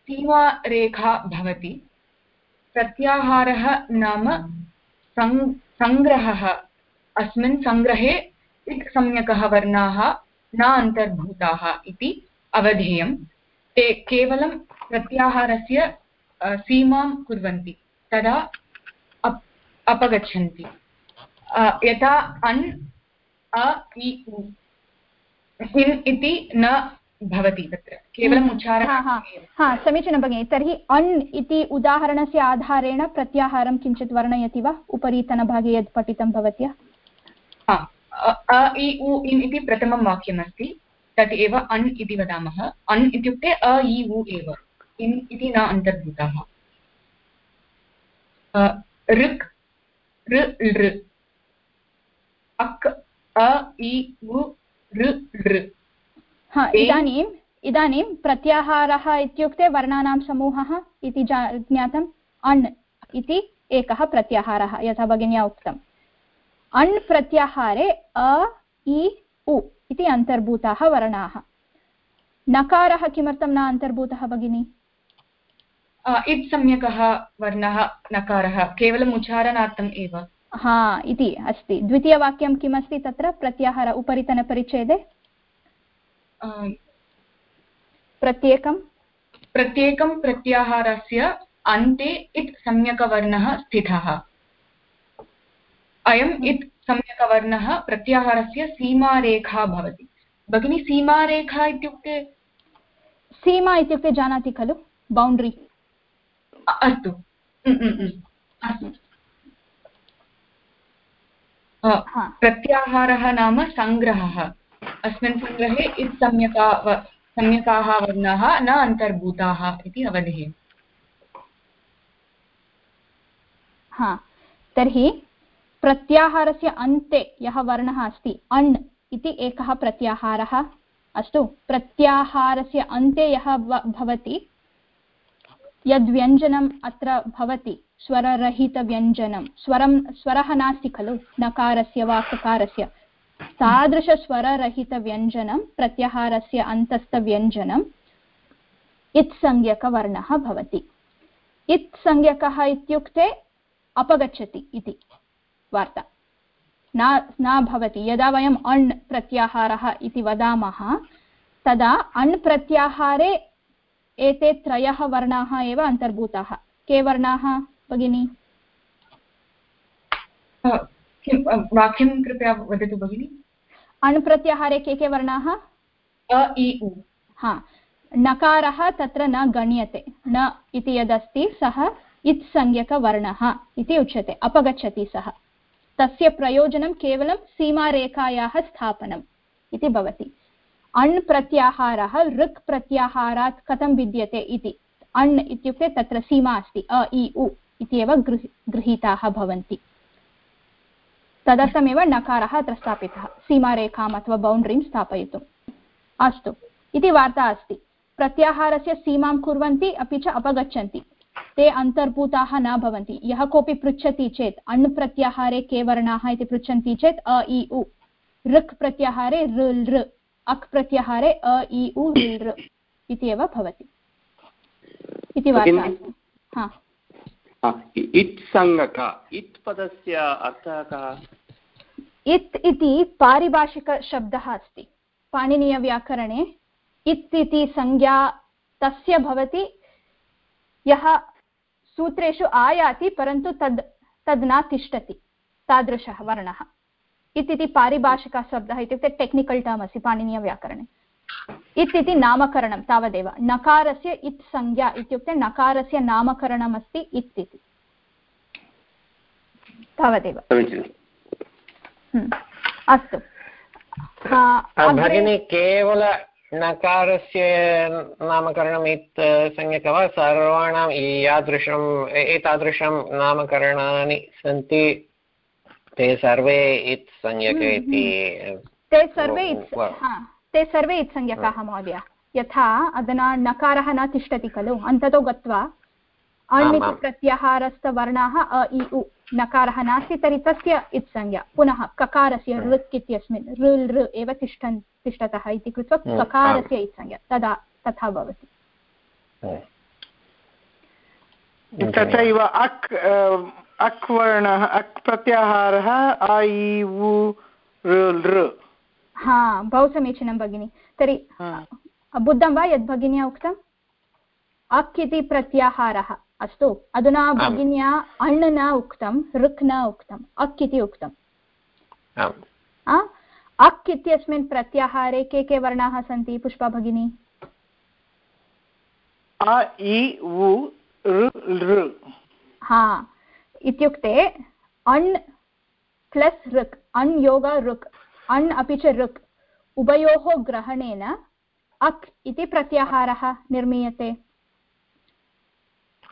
सीमारेखा भवति। प्रत्याहारः नाम सङ्ग्रहः। अस्मिन् सङ्ग्रहे इत् सम्यकः वर्णाः न अन्तर्भूताः इति अवधेयं। ते केवलं प्रत्याहारस्य सीमां कुर्वन्ति, तदा अप्, अपगच्छन्ति। यथा अन्, अ, इ हिन् इति न भवति तत्र केवलम् हम्म, उच्चारः हा समीचीनं भगिनि तर्हि अण् इति उदाहरणस्य आधारेण प्रत्याहारं किञ्चित् वर्णयति वा? उपरितनभागे यद् पठितं भवत्या? अ इ उ इन् इति प्रथमं वाक्यमस्ति तत् एव अण् इति वदामः। अण् इत्युक्ते अ इ उ एव इन् इति न अन्तर्भूतः। ऋक् ऋ लृ अक् अ इ उ ऋ लृ हा इदानीम् इदानीं प्रत्याहारः इत्युक्ते वर्णानां समूहः इति ज्ञातम् अण् इति एकः प्रत्याहारः यथा भगिन्या उक्तम् अण् प्रत्याहारे अ इ उ इति अन्तर्भूताः वर्णाः। नकारः किमर्थं न अन्तर्भूतः भगिनि? इट् सम्यकः वर्णः नकारः केवलम् उच्चारणार्थम् एव। हा इति अस्ति। द्वितीयवाक्यं किमस्ति तत्र? प्रत्याहार उपरितनपरिच्छेदे? प्रत्येकं? प्रत्येकं प्रत्याहारस्य अन्ते इत् सम्यकवर्णः स्थितः। अयम् इत् सम्यकवर्णः प्रत्याहारस्य सीमारेखा भवति। भगिनी सीमारेखा इत्युक्ते? सीमा इत्युक्ते जानाति खलु? बौण्ड्री अस्तु। अस्तु। प्रत्याहारः नाम सङ्ग्रहः अस्मिन् सङ्ग्रहे इत् सम्यका सम्यकाः वर्णाः न अन्तर्भूताः इति अवधेयम् हा, तर्हि प्रत्याहारस्य अन्ते यः वर्णः अस्ति, अण् इति एकः प्रत्याहारः अस्तु। प्रत्याहारस्य अन्ते यः भवति, यद्व्यञ्जनम् अत्र भवति स्वररहितव्यञ्जनं स्वरं, स्वरः नास्ति खलु, नकारस्य वा ककारस्य तादृशस्वररहितव्यञ्जनं, प्रत्याहारस्य अन्तस्थव्यञ्जनम् इत्संज्ञकवर्णः भवति। इत्संज्ञकः इत्युक्ते अपगच्छति इति वार्ता। न न भवति। यदा वयम् अण् प्रत्याहारः इति वदामः, तदा अण् प्रत्याहारे एते त्रयः वर्णाः एव अन्तर्भूताः। के वर्णाः, भगिनि? वाक्यं कृपया वदतु भगिनि? अण्प्रत्याहारे के के वर्णाः? अ इ उ। हा। नकारः तत्र न गण्यते। न इति यदस्ति सः इत्संज्ञकवर्णः इति उच्यते। अपगच्छति सः। तस्य प्रयोजनं केवलं सीमारेखायाः स्थापनम् इति भवति। अण् प्रत्याहारः ऋक् प्रत्याहारात् कथं भिद्यते इति। अण् इत्युक्ते तत्र सीमा अस्ति। अ इ उ इत्येव गृहीताः भवन्ति। तदर्थमेव नकारः अत्र स्थापितः। सीमारेखाम् अथवा बौण्ड्रीं स्थापयितुम्। अस्तु इति वार्ता अस्ति। प्रत्याहारस्य सीमां कुर्वन्ति अपि च अपगच्छन्ति। ते अन्तर्भूताः न भवन्ति। यः कोऽपि पृच्छति चेत् अण् प्रत्याहारे के वर्णाः इति पृच्छन्ति चेत् अ इ उ। ऋक् प्रत्याहारे ऋ लृ अक् प्रत्याहारे अ इ उ ऋ इति एव भवति। इति वार्ता इट् सङ्गक इट् पदस्य अर्थः कः? इत् इति पारिभाषिकशब्दः अस्ति। पाणिनीयव्याकरणे इत् इति संज्ञा तस्य भवति, यः सूत्रेषु आयाति, परन्तु तद् तद् न तिष्ठति, तादृशः वर्णः। इत् इति पारिभाषिकः शब्दः इत्युक्ते टेक्निकल् टर्म् अस्ति पाणिनीयव्याकरणे। इत् इति नामकरणं तावदेव। नकारस्य इत् संज्ञा इत्युक्ते नकारस्य नामकरणम् अस्ति इत् इति। तावदेव। हम्म। अस्तु। भगिनी केवल नकारस्य नामकरणम् इत् संज्ञक वा? सर्वाणां यादृशम् एतादृशं नामकरणानि सन्ति। ते सर्वे इत् संज्ञक हम्म, इति हम्म। ते सर्वे ते सर्वे इत्संज्ञकाः महोदय। यथा अधुना नकारः न तिष्ठति खलु। अन्ततो गत्वा अण् इति प्रत्याहारस्थवर्णाः अ इ उ। नकारः नास्ति तर्हि तस्य इत्संज्ञा। पुनः ककारस्य ऋक् इत्यस्मिन् ऋ लृ एव तिष्ठन् तिष्ठतः इति कृत्वा ककारस्य इत्संज्ञा। तदा तथा भवति। तथैव अक् अक् वर्णः अक् प्रत्याहारः उ ऋ हा बहु समीचीनं भगिनि। तर्हि बुद्धं वा यद् भगिन्या उक्तम् अक् इति प्रत्याहारः। अस्तु अधुना भगिन्या अण् न उक्तं ऋक् न उक्तम् अक् इति उक्तम् अक् इत्यस्मिन् प्रत्याहारे के के वर्णाः सन्ति पुष्पा भगिनी? हा इत्युक्ते अण् प्लस् ऋक् अण् योग ऋक् अण् अपि च ऋक् उभयोः ग्रहणेन अक् इति प्रत्याहारः निर्मीयते।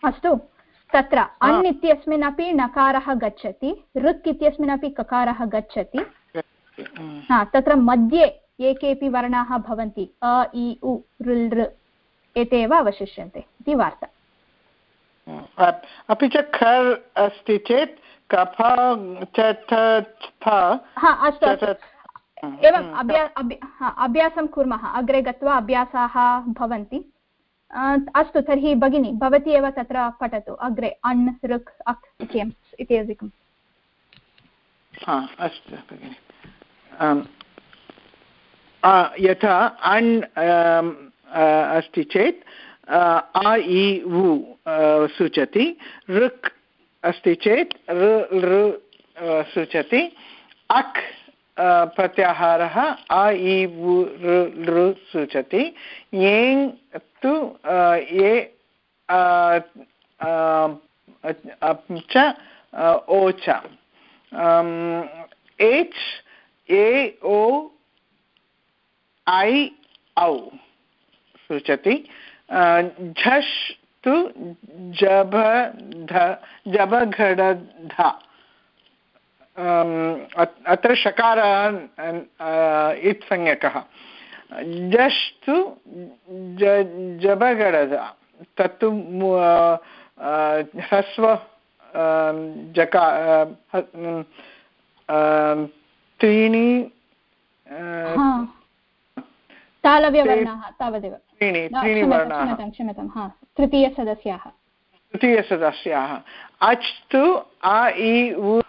अस्तु तत्र अण् इत्यस्मिन् अपि नकारः गच्छति ऋक् इत्यस्मिन् अपि ककारः गच्छति। हा तत्र मध्ये ये केपि वर्णाः भवन्ति अ इ उ ऋल् ऋ एते एव अवशिष्यन्ते इति वार्ता। अपि च खर् अस्ति चेत् कफ अस्तु एवम् अभ्या अभ्यासं कुर्मः। अग्रे गत्वा अभ्यासाः भवन्ति। अस्तु, तर्हि भगिनि, भवती एव तत्र पठतु। अग्रे, अण्, ऋक्, अक् इत्येम्स् इत्यादिकं अस्तु, भगिनि। यथा अण् अस्ति चेत्, अ इ, उ सूचति। ऋक् अस्ति चेत् सूचति। अक् प्रत्याहारः अ इ ऋ सूचति येङ् तु ये च ओ च एच् ए ओ ऐ औ सूचति झष् तु जभ जबघडध अत्र शकारः इत्संज्ञकः। जस्तु जबगडद। तत्तु ह्रस्व जका त्रीणि तालव्यवर्णाः तावदेव। त्रीणि त्रीणि वर्णाः। क्षम्यतां। हा तृतीयसदस्याः। तृतीयसदस्याः। अच् तु अ इ उ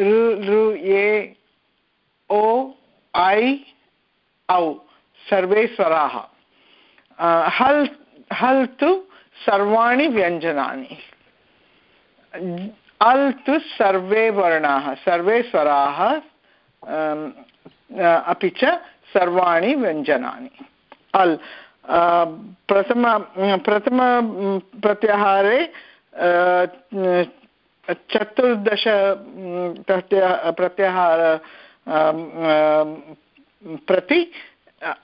ऋ ए ओ ऐ औ सर्वे स्वराः हल् हल् तु सर्वाणि व्यञ्जनानि। अल् तु सर्वे वर्णाः सर्वे स्वराः अपि च सर्वाणि व्यञ्जनानि। अल् प्रथम प्रथम, प्रत्याहारे चतुर्दश प्रत्या प्रत्याहार प्रति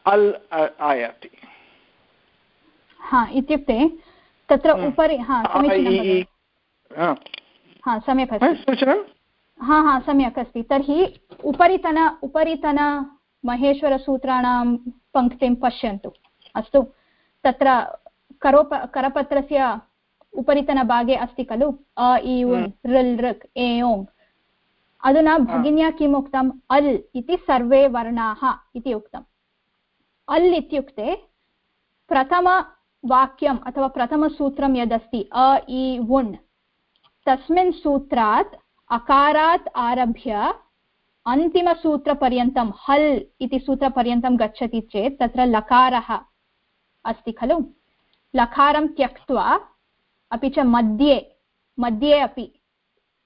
अल् आयाति। हा इत्युक्ते तत्र उपरि हा समीचीनं हा। सम्यक् अस्ति। हा हा सम्यक् अस्ति। तर्हि उपरितन उपरितन महेश्वरसूत्राणां पङ्क्तिं पश्यन्तु। अस्तु तत्र करोप करपत्रस्य उपरितनभागे अस्ति खलु अ इ उन् ऋल् ऋक् एयोङ् अधुना भगिन्या किम् उक्तम् अल् इति सर्वे वर्णाः इति उक्तम् अल् इत्युक्ते प्रथमवाक्यम् अथवा प्रथमसूत्रं यदस्ति अ इ वुण् तस्मिन् सूत्रात् अकारात् आरभ्य अन्तिमसूत्रपर्यन्तं हल् इति सूत्रपर्यन्तं गच्छति चेत् तत्र लकारः अस्ति खलु लकारं त्यक्त्वा अपि च मध्ये मध्ये अपि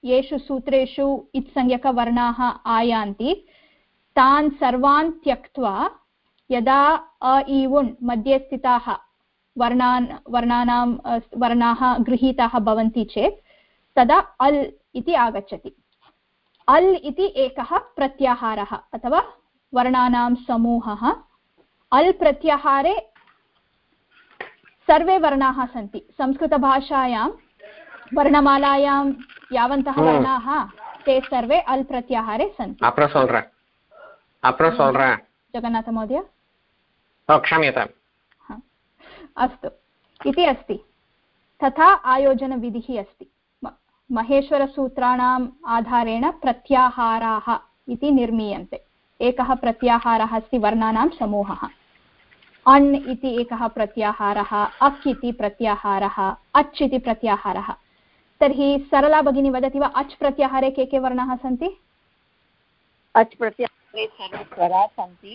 येषु सूत्रेषु इत्संज्ञकवर्णाः आयान्ति। तान् सर्वान् त्यक्त्वा यदा अ ईवुण् मध्ये स्थिताः वर्णान् वर्णानां वर्णाः गृहीताः भवन्ति चेत्, तदा अल् इति आगच्छति। अल् इति एकः प्रत्याहारः अथवा वर्णानां समूहः। अल् प्रत्याहारे सर्वे वर्णाः सन्ति। संस्कृतभाषायां वर्णमालायां यावन्तः वर्णाः ते सर्वे अल् प्रत्याहारे सन्ति। जगन्नाथमहोदय? क्षम्यताम्। अस्तु। इति अस्ति। तथा आयोजनविधिः अस्ति। महेश्वरसूत्राणाम् आधारेण प्रत्याहाराः इति निर्मीयन्ते। एकः प्रत्याहारः अस्ति वर्णानां समूहः। अण् इति एकः प्रत्याहारः अक् इति प्रत्याहारः अच् इति प्रत्याहारः। तर्हि सरला भगिनी वदति वा अच् प्रत्याहारे के के वर्णाः सन्ति? अच् प्रत्याहारे सर्वे स्वराः सन्ति।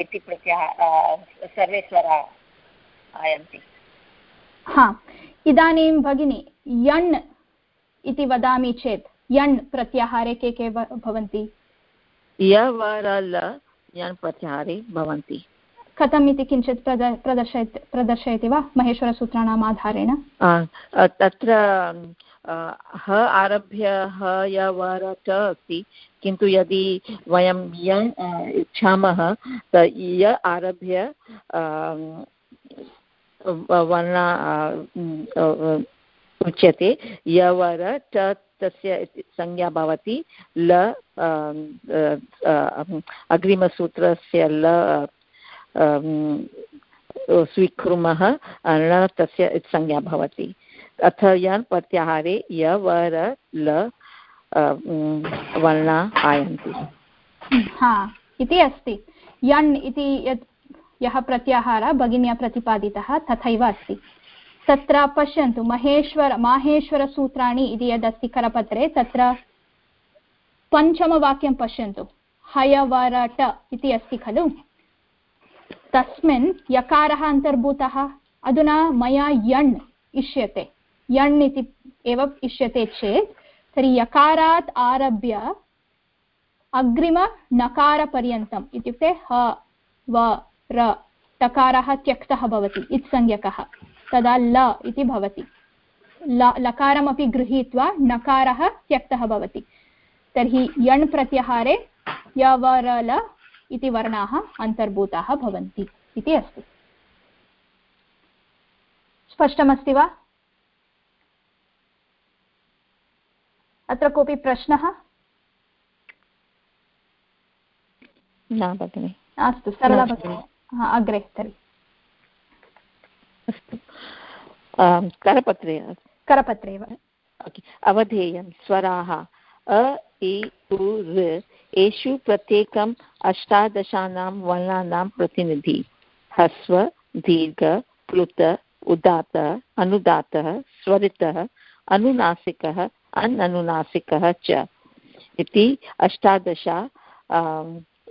इति प्रत्याहार सर्वे स्वराः आयन्ति। हा इदानीं भगिनि यण् इति वदामि चेत् यण् प्रत्याहारे के के भवन्ति? यवरल यण् प्रत्याहारे भवन्ति। कथम् इति किञ्चित् प्रद प्रदर्शयति प्रदर्शयति वा महेश्वरसूत्राणाम् आधारेण? तत्र ह आरभ्य ह य वर च अस्ति। किन्तु यदि वयं यङ् इच्छामः य आरभ्य वर्ण उच्यते। यवर च तस्य संज्ञा भवति। ल अग्रिमसूत्रस्य ल स्वीकुर्मः। न तस्य संज्ञा भवति। अथ यन् प्रत्याहारे यवर ल वर्णा आयन्ति। हा इति अस्ति। यण् इति यत् यः प्रत्याहारः भगिन्या प्रतिपादितः तथैव अस्ति। तत्र पश्यन्तु, महेश्वर, माहेश्वरसूत्राणि इति यदस्ति करपत्रे, तत्र पञ्चमवाक्यं पश्यन्तु। हयवरट इति अस्ति खलु? तस्मिन् यकारः अन्तर्भूतः, अधुना मया यण् इष्यते। यण् इति एव इष्यते चेत्, तर्हि यकारात् आरभ्य अग्रिमनकारपर्यन्तम् इत्युक्ते ह, व, र टकारः त्यक्तः भवति, इत्संज्ञकः। तदा ल इति भवति। ल लकारमपि गृहीत्वा नकारः त्यक्तः भवति। तर्हि यण् प्रत्याहारे यवरल इति वर्णाः अन्तर्भूताः भवन्ति इति अस्ति। स्पष्टमस्ति वा? अत्र कोऽपि प्रश्नः? न भगिनि। अस्तु सरला भगिनि। अग्रे तर्हि। अस्तु। करपत्रे। करपत्रे एव अवधेयं स्वराः। अ इ उ ऋ एषु प्रत्येकम् अष्टादशानां वर्णानां प्रतिनिधि। ह्रस्व दीर्घ प्लुत उदात्त अनुदात्तः स्वरितः अनुनासिकः अननुनासिकः च। इति अष्टादश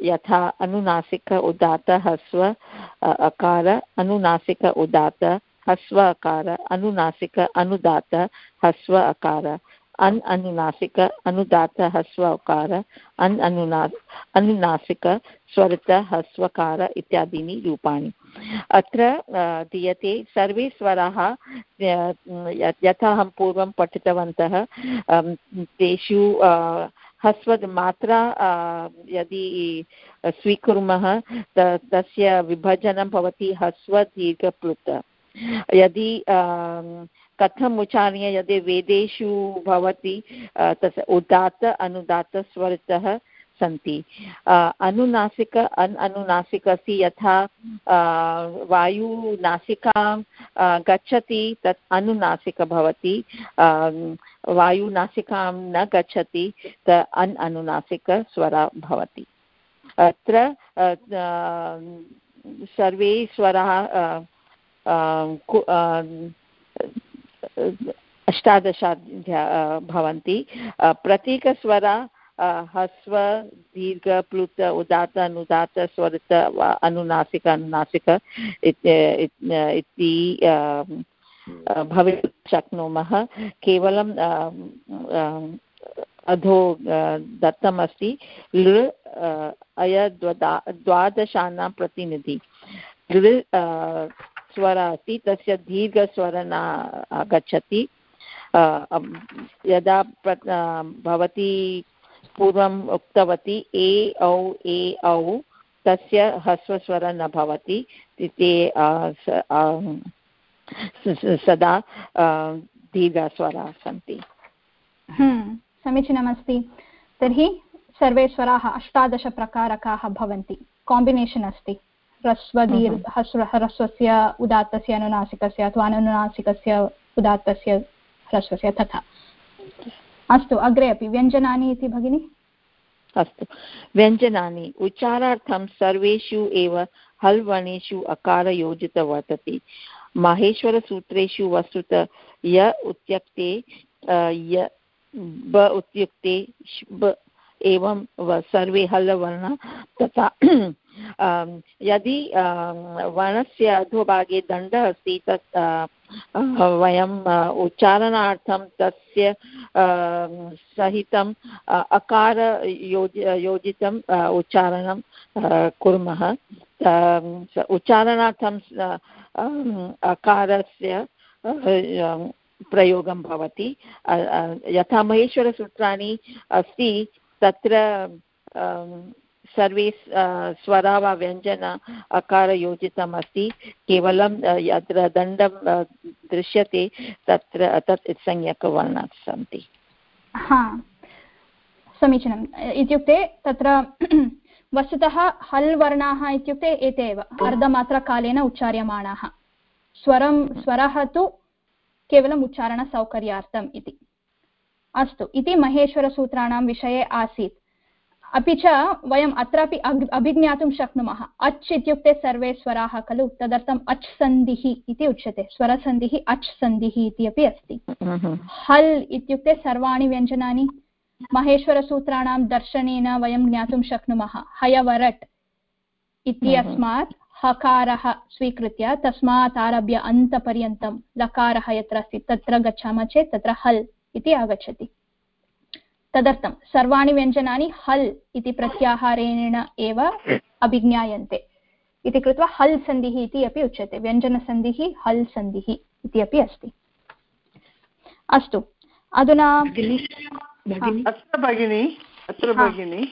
यथा अनुनासिक उदात्त ह्रस्व अकार, अनुनासिक उदात्त ह्रस्व, अकार, अनुनासिक अनुदात्त ह्रस्व, अकार, अन् अनुनासिक अनुदात्त ह्रस्वकार अन् अनुना, अनुनासिक स्वरित ह्रस्वकार इत्यादीनि रूपाणि। अत्र दीयते, सर्वे स्वराः यथा अहं पूर्वं पठितवन्तः तेषु ह्रस्वमात्रा यदि स्वीकुर्मः तस्य विभजनं भवति ह्रस्वदीर्घप्लुत यदि कथम् उच्चार्य यदि वेदेषु भवति तस्य उदात्त अनुदात्त स्वरितः सन्ति। अनुनासिक, अन् अनुनासिक अस्ति यथा वायुनासिकां गच्छति तत् अनुनासिक भवति। वायुनासिकां न गच्छति त अन् अनुनासिकस्वरः भवति। अत्र सर्वे स्वराः अष्टादश भवन्ति। प्रत्येकस्वरा ह्रस्व दीर्घ प्लुत उदात्त अनुदात्त स्वरित अनुनासिक अनुनासिक इति भवितुं शक्नुमः केवलं अधो दत्तमस्ति लृ अय द्वादशानां प्रतिनिधि लृ स्वर अस्ति तस्य दीर्घस्वर न आगच्छति यदा भवती पूर्वम् उक्तवती ए औ ए औ तस्य ह्रस्वस्वर न भवति ते सदा दीर्घस्वराः सन्ति हम्म, समीचीनमस्ति। तर्हि सर्वे स्वराः अष्टादशप्रकारकाः भवन्ति। काम्बिनेशन् अस्ति। ह्रस्वदीर् ह्रस्व ह्रस्वस्य उदात्तस्य अनुनासिकस्य अथवा अनुनासिकस्य उदात्तस्य ह्रस्वस्य तथा। अस्तु, अग्रे अपि व्यञ्जनानि इति भगिनि? अस्तु। व्यञ्जनानि, उच्चारार्थं सर्वेषु एव हल् वर्णेषु अकारयोजित वर्तते। माहेश्वरसूत्रेषु वस्तुत य उत्यक्ते य, ब उत्युक्ते एवं सर्वे हल् वर्णा तथा यदि वर्णस्य अधोभागे दण्डः अस्ति, तत् वयम् उच्चारणार्थं तस्य सहितम् अकार योजि योजितम् उच्चारणं कुर्मः। उच्चारणार्थं अकारस्य प्रयोगं भवति। यथा महेश्वरसूत्राणि अस्ति, तत्र सर्वे स्वरा वा व्यञ्जन अकारयोजितम् अस्ति केवलं यत्र दण्डं दृश्यते, तत्र, तत् संज्ञकवर्णाः सन्ति। हा। समीचीनम्। इत्युक्ते तत्र (clears throat) वस्तुतः हल् वर्णाः इत्युक्ते एते एव। अर्धमात्रकालेन उच्चार्यमाणाः। स्वरं, स्वरः तु केवलम् उच्चारणसौकर्यार्थम् इति। अस्तु। इति महेश्वरसूत्राणां विषये आसीत्। अपि च वयम् अत्रापि अभिज्ञातुं शक्नुमः। अच् इत्युक्ते सर्वे स्वराः खलु तदर्थम् अच् सन्धिः इति उच्यते। स्वरसन्धिः अच् सन्धिः इति अपि अस्ति हल् इत्युक्ते सर्वाणि व्यञ्जनानि महेश्वरसूत्राणां दर्शनेन वयं ज्ञातुं शक्नुमः। हयवरट् इत्यस्मात् हकारः स्वीकृत्य तस्मात् आरभ्य अन्तपर्यन्तं लकारः यत्र अस्ति तत्र गच्छामः चेत् तत्र हल् इति आगच्छति। तदर्थं सर्वाणि व्यञ्जनानि हल् इति प्रत्याहारेण एव अभिज्ञायन्ते। इति कृत्वा हल् सन्धिः इति अपि उच्यते। व्यञ्जनसन्धिः हल् सन्धिः इति अपि अस्ति। अस्तु अधुना अत्र भगिनि अत्र भगिनि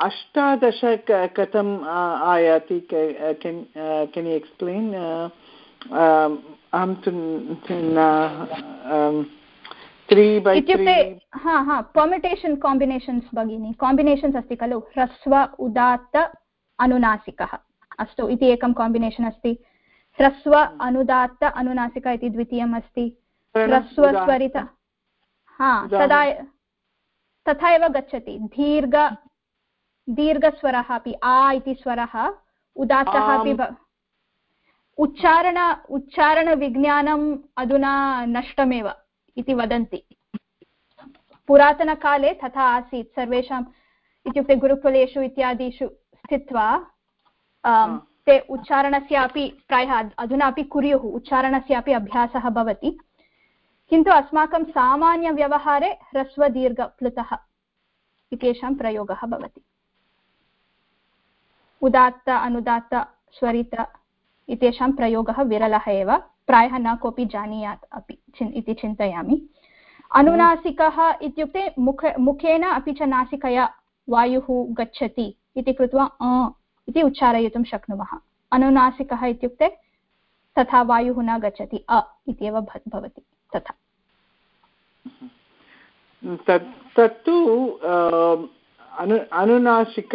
अष्टादश कथम् आयाति केन् एक्स्प्लेन् अहं तु इत्युक्ते हा हा पर्मिटेशन् काम्बिनेशन्स् भगिनि. काम्बिनेशन्स् अस्ति खलु? ह्रस्व उदात्त अनुनासिकः. अस्तु इति एकं काम्बिनेशन् अस्ति. ह्रस्व अनुदात्त अनुनासिक इति द्वितीयम् अस्ति. ह्रस्वस्वरित हा तदा तथा एव गच्छति. दीर्घ दीर्घस्वरः अपि आ इति स्वरः उदात्तः अपि उच्चारण उच्चारणविज्ञानम् अधुना नष्टमेव. इति वदन्ति। पुरातनकाले तथा आसीत् सर्वेषाम् इत्युक्ते गुरुकुलेषु इत्यादिषु स्थित्वा ते उच्चारणस्य अपि प्रायः अधुना अपि कुर्युः उच्चारणस्य अपि अभ्यासः भवति। किन्तु अस्माकं सामान्यव्यवहारे ह्रस्वदीर्घप्लुतः इत्येषां प्रयोगः भवति। उदात्त अनुदात्त स्वरित इत्येषां प्रयोगः विरलः एव। प्रायः न कोऽपि जानीयात् अपि इति चिन्तयामि। अनुनासिकः इत्युक्ते मुख, मुखेन अपि च नासिकया वायुः गच्छति इति कृत्वा इति उच्चारयितुं शक्नुमः। अनुनासिकः इत्युक्ते तथा वायुः न गच्छति, अ इत्येव भवति तथा। तत्तु अनु, अनुनासिक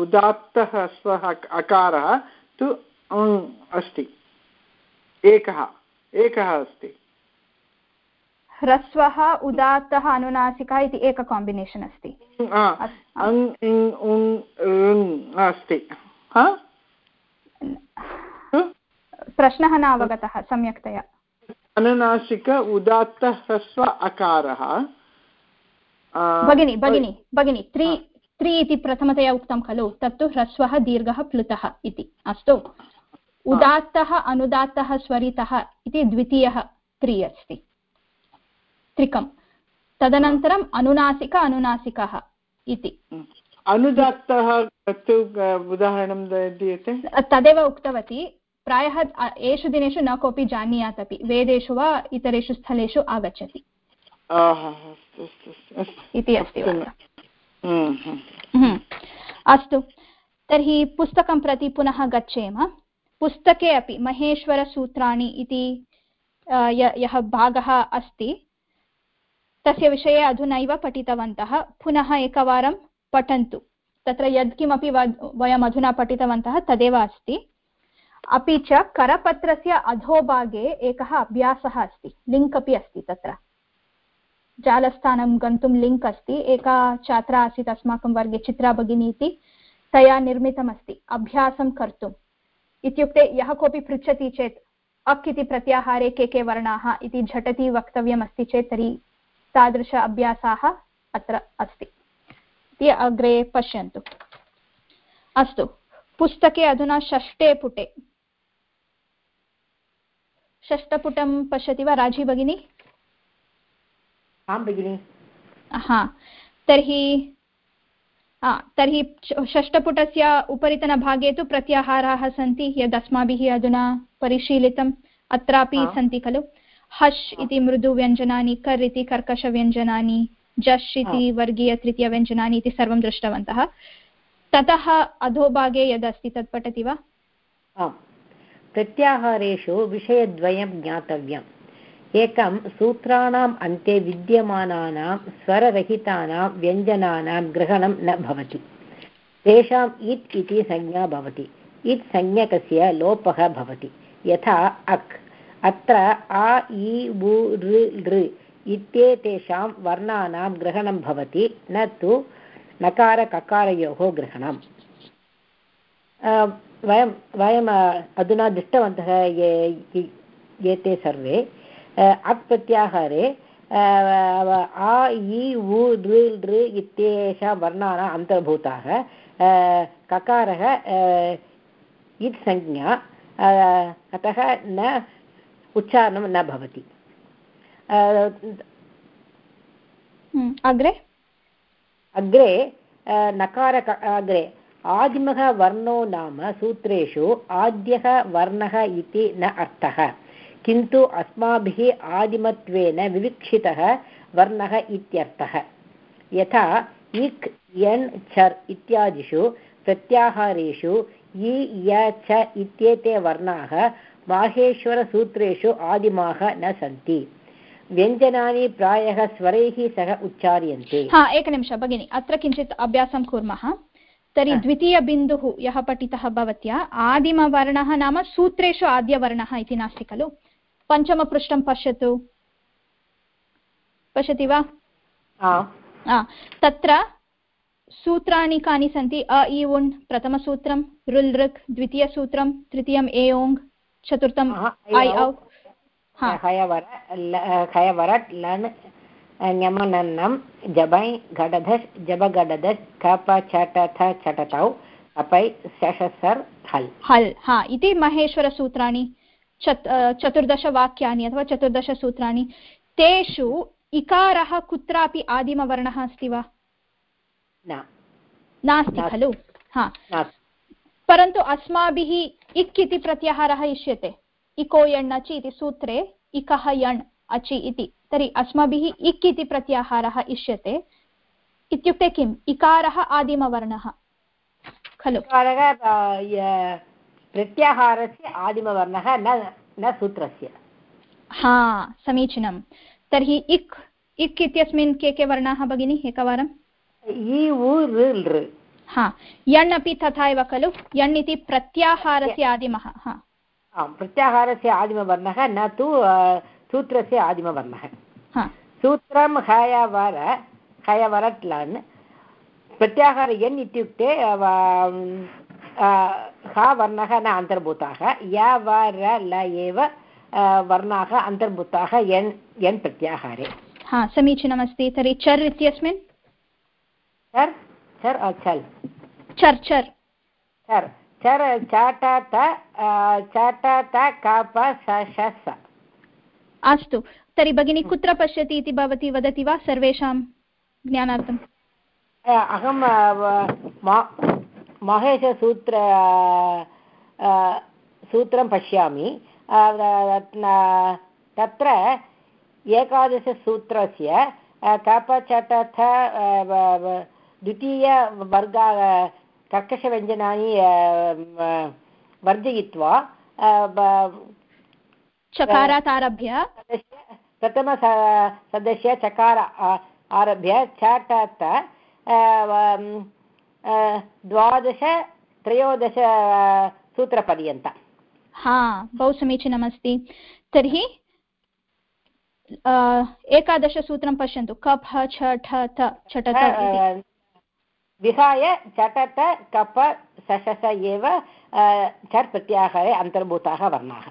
उदात्तः स्वः अकारः तु अस्ति। एकः। एकः अस्ति। ह्रस्वः उदात्तः अनुनासिकः इति एक काम्बिनेशन् अस्ति। अस्ति। प्रश्नः न अवगतः सम्यक्तया। अनुनासिक उदात्त ह्रस्व अकारः। भगिनि भगिनि भगिनि त्रि त्रि इति प्रथमतया उक्तं खलु तत्तु ह्रस्वः दीर्घः प्लुतः इति। अस्तु। उदात्तः अनुदात्तः स्वरितः इति द्वितीयः त्रि अस्ति। त्रिकं तदनन्तरम् अनुनासिक अनुनासिकः इति। अनुदात्तः उदाहरणं दीयते? तदेव उक्तवती प्रायः एषु दिनेषु न कोऽपि जानीयात् अपि। वेदेषु वा इतरेषु स्थलेषु आगच्छति। इति अस्ति अस्तु। तर्हि पुस्तकं प्रति पुनः गच्छेम। पुस्तके अपि, महेश्वरसूत्राणि इति यः भागः अस्ति, तस्य विषये अधुनैव पठितवन्तः, पुनः एकवारं पठन्तु। तत्र यत्किमपि वयम् अधुना पठितवन्तः, तदेव अस्ति। अपि च करपत्रस्य अधोभागे एकः अभ्यासः अस्ति, लिङ्क् अपि अस्ति तत्र। जालस्थानं गन्तुं लिङ्क् अस्ति, एका छात्रा आसीत् अस्माकं वर्गे, चित्रा भगिनी इति, तया निर्मितमस्ति, अभ्यासं कर्तुं। इत्युक्ते यः कोऽपि पृच्छति चेत् अक् इति प्रत्याहारे के के वर्णाः इति झटति वक्तव्यमस्ति चेत् तर्हि तादृश अभ्यासाः अत्र अस्ति। इति अग्रे पश्यन्तु। अस्तु पुस्तके अधुना षष्ठे पुटे। षष्ठपुटं पश्यति वा राज़ी भगिनी? आं भगिनि। हा तर्हि तर्हि षष्ठपुटस्य उपरितनभागे तु प्रत्याहाराः सन्ति यदस्माभिः अधुना परिशीलितम् अत्रापि सन्ति खलु। हश् इति मृदुव्यञ्जनानि कर् इति कर्कशव्यञ्जनानि जश् इति वर्गीयतृतीयव्यञ्जनानि इति सर्वं दृष्टवन्तः। ततः अधोभागे यदस्ति तत् पठति वा? प्रत्याहारेषु विषयद्वयं ज्ञातव्यम्। एकं सूत्राणाम् अन्ते विद्यमानानां, स्वररहितानां, व्यञ्जनानां ग्रहणं न भवति। तेषाम् इत् इति संज्ञा भवति। इत् संज्ञकस्य लोपः भवति। यथा अक्। अत्र आ, इ उ लृ इत्येतेषां वर्णानां ग्रहणं भवति। न तु नकारककारयोः ग्रहणम्। वयं, वयम् अधुना दृष्टवन्तः ये एते सर्वे। अक् प्रत्याहारे आ इ उ ऋ लृ इत्येषा वर्णाः अन्तर्भूताः। ककारः इत् संज्ञा। अतः न उच्चारणं न भवति। हम्म, अग्रे? अग्रे नकार अग्रे। आदिमः वर्णो नाम सूत्रेषु आद्यः वर्णः इति न अर्थः। किन्तु अस्माभिः आदिमत्वेन विविक्षितः वर्णः इत्यर्थः। यथा इक् यण् चर् इत्यादिषु प्रत्याहारेषु इ य च इत्येते वर्णाः माहेश्वरसूत्रेषु आदिमाः न सन्ति। व्यञ्जनानि प्रायः स्वरैः सह उच्चार्यन्ते। हा एकनिमिष भगिनि अत्र किञ्चित् अभ्यासं कुर्मः। तर्हि द्वितीयबिन्दुः यः पठितः भवत्या आदिमवर्णः नाम सूत्रेषु आद्यवर्णः इति नास्ति खलु? पञ्चमपृष्ठं पश्यतु। पश्यति वा? तत्र सूत्राणि कानि सन्ति? अ इ उण् प्रथमसूत्रं रुल् ऋक् द्वितीयसूत्रं तृतीयम् ए ओङ् चतुर्थम् ऐ औ। खयवरट् लन् ञमनन्नं जबै घटधश् जबगडधश् कप चटथ चटतौ अपै शशसर् हल्। हल्। हा इति महेश्वरसूत्राणि। चत् चतुर्दशवाक्यानि अथवा चतुर्दशसूत्राणि तेषु इकारः कुत्रापि आदिमवर्णः अस्ति वा? नास्ति खलु? हा। परन्तु अस्माभिः इक् इति प्रत्याहारः इष्यते। इको यण् अचि इति सूत्रे इकः यण् अचि इति। तर्हि अस्माभिः इक् इति प्रत्याहारः इष्यते। इत्युक्ते किम्? इकारः आदिमवर्णः। खलु? प्रत्याहारस्य आदिमवर्णः न न सूत्रस्य। हा समीचीनं तर्हि इक् इक् इत्यस्मिन् के के वर्णाः भगिनि एकवारं इ उ हा यण् अपि तथा एव खलु। यण् इति प्रत्याहारस्य आदिमः हा। प्रत्याहारस्य आदिमवर्णः न तु सूत्रस्य आदिमवर्णः। सूत्रं हयवर हयवरट् लन् प्रत्याहार यन् इत्युक्ते ह वर्णः न अन्तर्भूताः य वर ल एव वर्णाः अन्तर्भूताः यन् यन् प्रत्याहारे हा समीचीनमस्ति तर्हि चर् इत्यस्मिन् चर् चर् चल् चर् चर् चर् चर् चाट चाट कप स अस्तु तर्हि भगिनी कुत्र पश्यति इति भवती वदति वा सर्वेषां ज्ञानार्थम् अहं महेशसूत्र सूत्रं पश्यामि। तत्र एकादशसूत्रस्य कपचटथ द्वितीयवर्ग कर्कशव्यञ्जनानि वर्जयित्वा चकारात् आरभ्य प्रथम सदस्य चकार आरभ्य चटत द्वादश त्रयोदश सूत्रपर्यन्तं हा बहु समीचीनमस्ति तर्हि एकादशसूत्रं पश्यन्तु कफ छ ठ थ छटत विहाय चटत कप सशस एव चर् प्रत्याहारे अन्तर्भूताः वर्णाः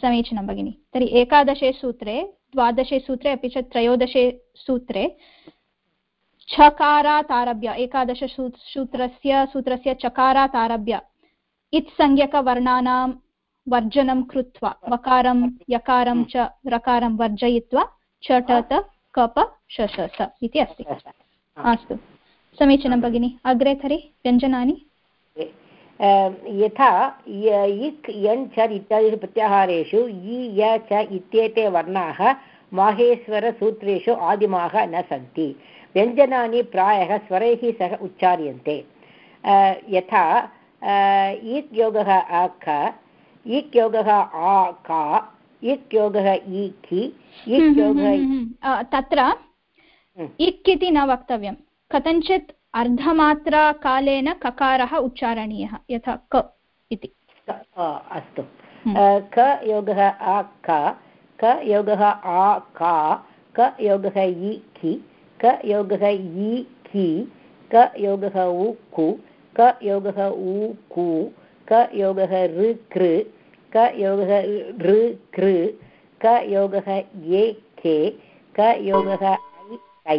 समीचीनं भगिनि तर्हि एकादशे सूत्रे द्वादशे सूत्रे अपि च त्रयोदशे सूत्रे छकारात् आरभ्य एकादशसूत्रस्य सूत्रस्य चकारात् आरभ्य इत्संज्ञकवर्णानां वर्जनं कृत्वा, वकारं, यकारं च, रकारं वर्जयित्वा चटत कप शशस इति अस्ति। अस्तु। समीचीनं, भगिनि। अग्रे तर्हि, व्यञ्जनानि? यथा इक् यण् चर् इत्यादिषु प्रत्याहारेषु, इ, य, च, इत्येते वर्णाः माहेश्वरसूत्रेषु आदिमाः न सन्ति। व्यञ्जनानि प्रायः स्वरैः सह उच्चार्यन्ते। यथा इक् योगः अक इक् योगः आ का इक् योगः इकि इक् योगः तत्र इक् इति न वक्तव्यं। कथञ्चित् अर्धमात्राकालेन ककारः उच्चारणीयः यथा क इति। अस्तु। हम्म। क योगः आ का क योगः आ का क योगः इ कि क योगः इ कि क योगः उ कु क योगः उ कु क योगः ऋ कृ क योगः ऋ कृ क योगः ये के क योगः ऐ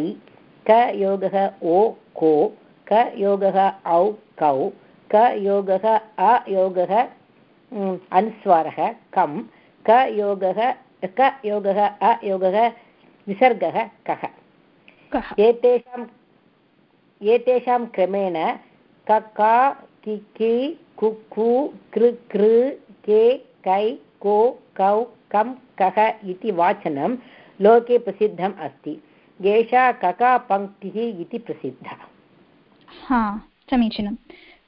क योगः ओ को क योगः औ कौ क योगः अयोगः अनुस्वारः कं क योगः क योगः अयोगः विसर्गः कः एतेषां एतेषां क्रमेण कका किकि कुकु कृ कृ के कै को कौ कं कः इति वाचनं लोके प्रसिद्धम् अस्ति। एषा ककापङ्क्तिः इति प्रसिद्धा। हा समीचीनं।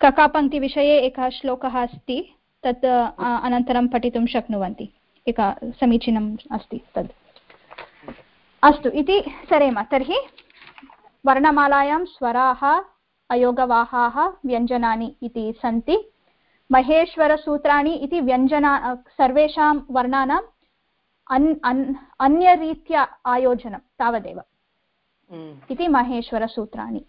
ककापङ्क्तिविषये एकः श्लोकः अस्ति तत् अनन्तरं पठितुं शक्नुवन्ति। एका समीचीनम् अस्ति तद्। अस्तु इति सरेम। तर्हि वर्णमालायां स्वराः अयोगवाहाः व्यञ्जनानि इति सन्ति। महेश्वरसूत्राणि इति व्यञ्जना सर्वेषां वर्णानाम् अन् अन् अन्यरीत्या आयोजनं तावदेव। हम्म। इति महेश्वरसूत्राणि।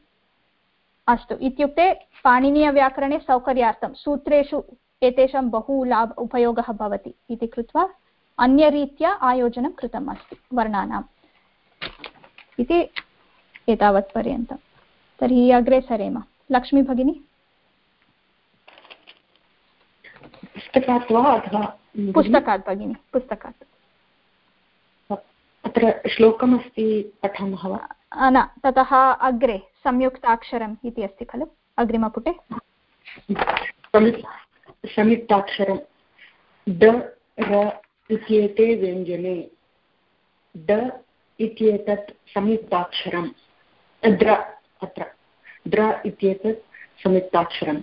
अस्तु इत्युक्ते पाणिनीयव्याकरणे सौकर्यार्थं सूत्रेषु एतेषां बहु लाभ उपयोगः भवति इति कृत्वा अन्यरीत्या आयोजनं कृतम् अस्ति वर्णानाम्। इति एतावत्पर्यन्तं तर्हि अग्रे सरेम लक्ष्मी भगिनी? पुस्तकात् वा अथवा पुस्तकात् भगिनि पुस्तकात्। अत्र श्लोकमस्ति पठामः वा? न ततः अग्रे संयुक्ताक्षरम् इति अस्ति खलु? अग्रिमपुटे? संयुक्ताक्षरं ड र इत्येते व्यञ्जने। ड इत्येतत् संयुक्ताक्षरं द्र, अत्र, द्र इत्येतत् संयुक्ताक्षरं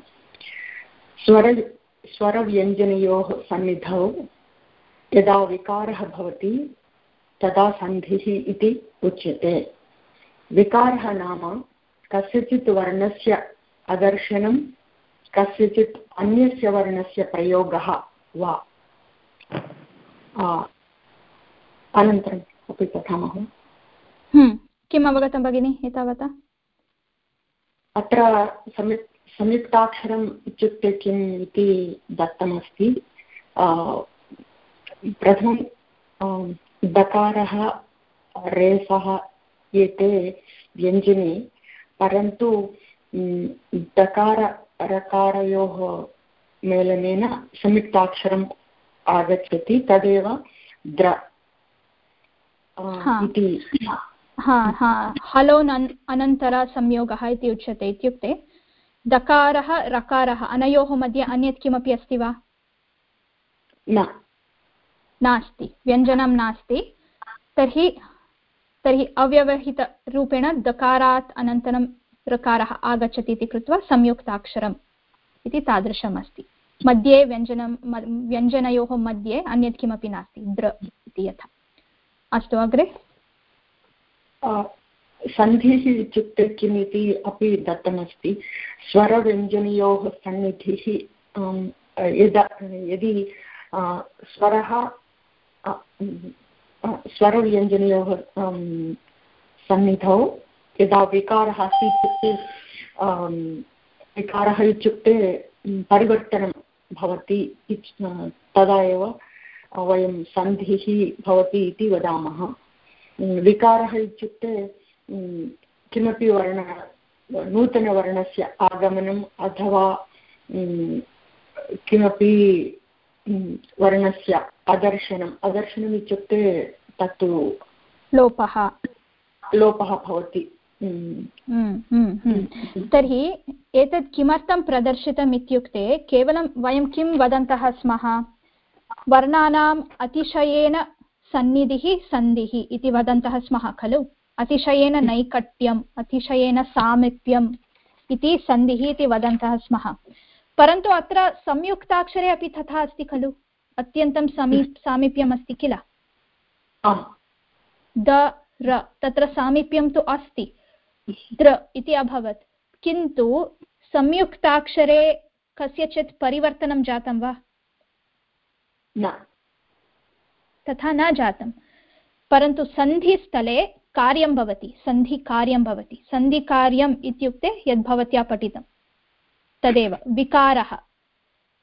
स्वर स्वरव्यञ्जनयोः सन्निधौ यदा विकारः भवति, तदा सन्धिः इति उच्यते। विकारः नाम कस्यचित् वर्णस्य अदर्शनं, कस्यचित् अन्यस्य वर्णस्य प्रयोगः वा। अनन्तरम्। अपि पठामः किम् अवगतं भगिनि एतावता? अत्र सम्यक् संयुक्ताक्षरम् इत्युक्ते किम् इति दत्तमस्ति। प्रथमं दकारः रेफः एते व्यञ्जने परन्तु दकार रकारयोः मेलनेन संयुक्ताक्षरम् आगच्छति। तदेव द्र इति। हलो अनन्तरसंयोगः इति उच्यते इत्युक्ते दकारः रकारः अनयोः मध्ये अन्यत् किमपि अस्ति वा? नास्ति। व्यञ्जनं नास्ति। तर्हि तर्हि अव्यवहितरूपेण दकारात् अनन्तरं ऋकारः आगच्छति इति कृत्वा संयुक्ताक्षरम् इति तादृशम् अस्ति मध्ये व्यञ्जनं व्यञ्जनयोः मध्ये अन्यत् किमपि नास्ति। द्र इति यथा। अस्तु अग्रे? सन्धिः इत्युक्ते किम् इति अपि दत्तमस्ति। स्वरव्यञ्जनयोः सन्निधिः यदा, यदि स्वरः स्वरव्यञ्जनयोः सन्निधौ, यदा विकारः अस्ति इत्युक्ते विकारः इत्युक्ते परिवर्तनं भवति तदा एव वयं सन्धिः भवति इति वदामः। विकारः इत्युक्ते किमपि वर्ण नूतनवर्णस्य आगमनम् अथवा किमपि वर्णस्य अदर्शनम्। अदर्शनम् इत्युक्ते तत्तु लोपः। लोपः भवति। तर्हि एतत् किमर्थं प्रदर्शितम् इत्युक्ते केवलं वयं किं वदन्तः स्मः? वर्णानाम् अतिशयेन सन्निधिः सन्धिः इति वदन्तः स्मः खलु? अतिशयेन नैकट्यम् अतिशयेन सामीप्यम् इति सन्धिः इति वदन्तः स्मः। परन्तु अत्र संयुक्ताक्षरे अपि तथा अस्ति खलु? अत्यन्तं समी सामीप्यम् अस्ति किल? द र तत्र सामीप्यं तु अस्ति। द्र इति अभवत्। किन्तु संयुक्ताक्षरे कस्यचित् परिवर्तनं जातं वा? न। तथा न जातं परन्तु सन्धिस्थले कार्यं भवति, सन्धिकार्यं भवति। सन्धिकार्यम् इत्युक्ते यद् भवत्या पठितं। तदेव, विकारः।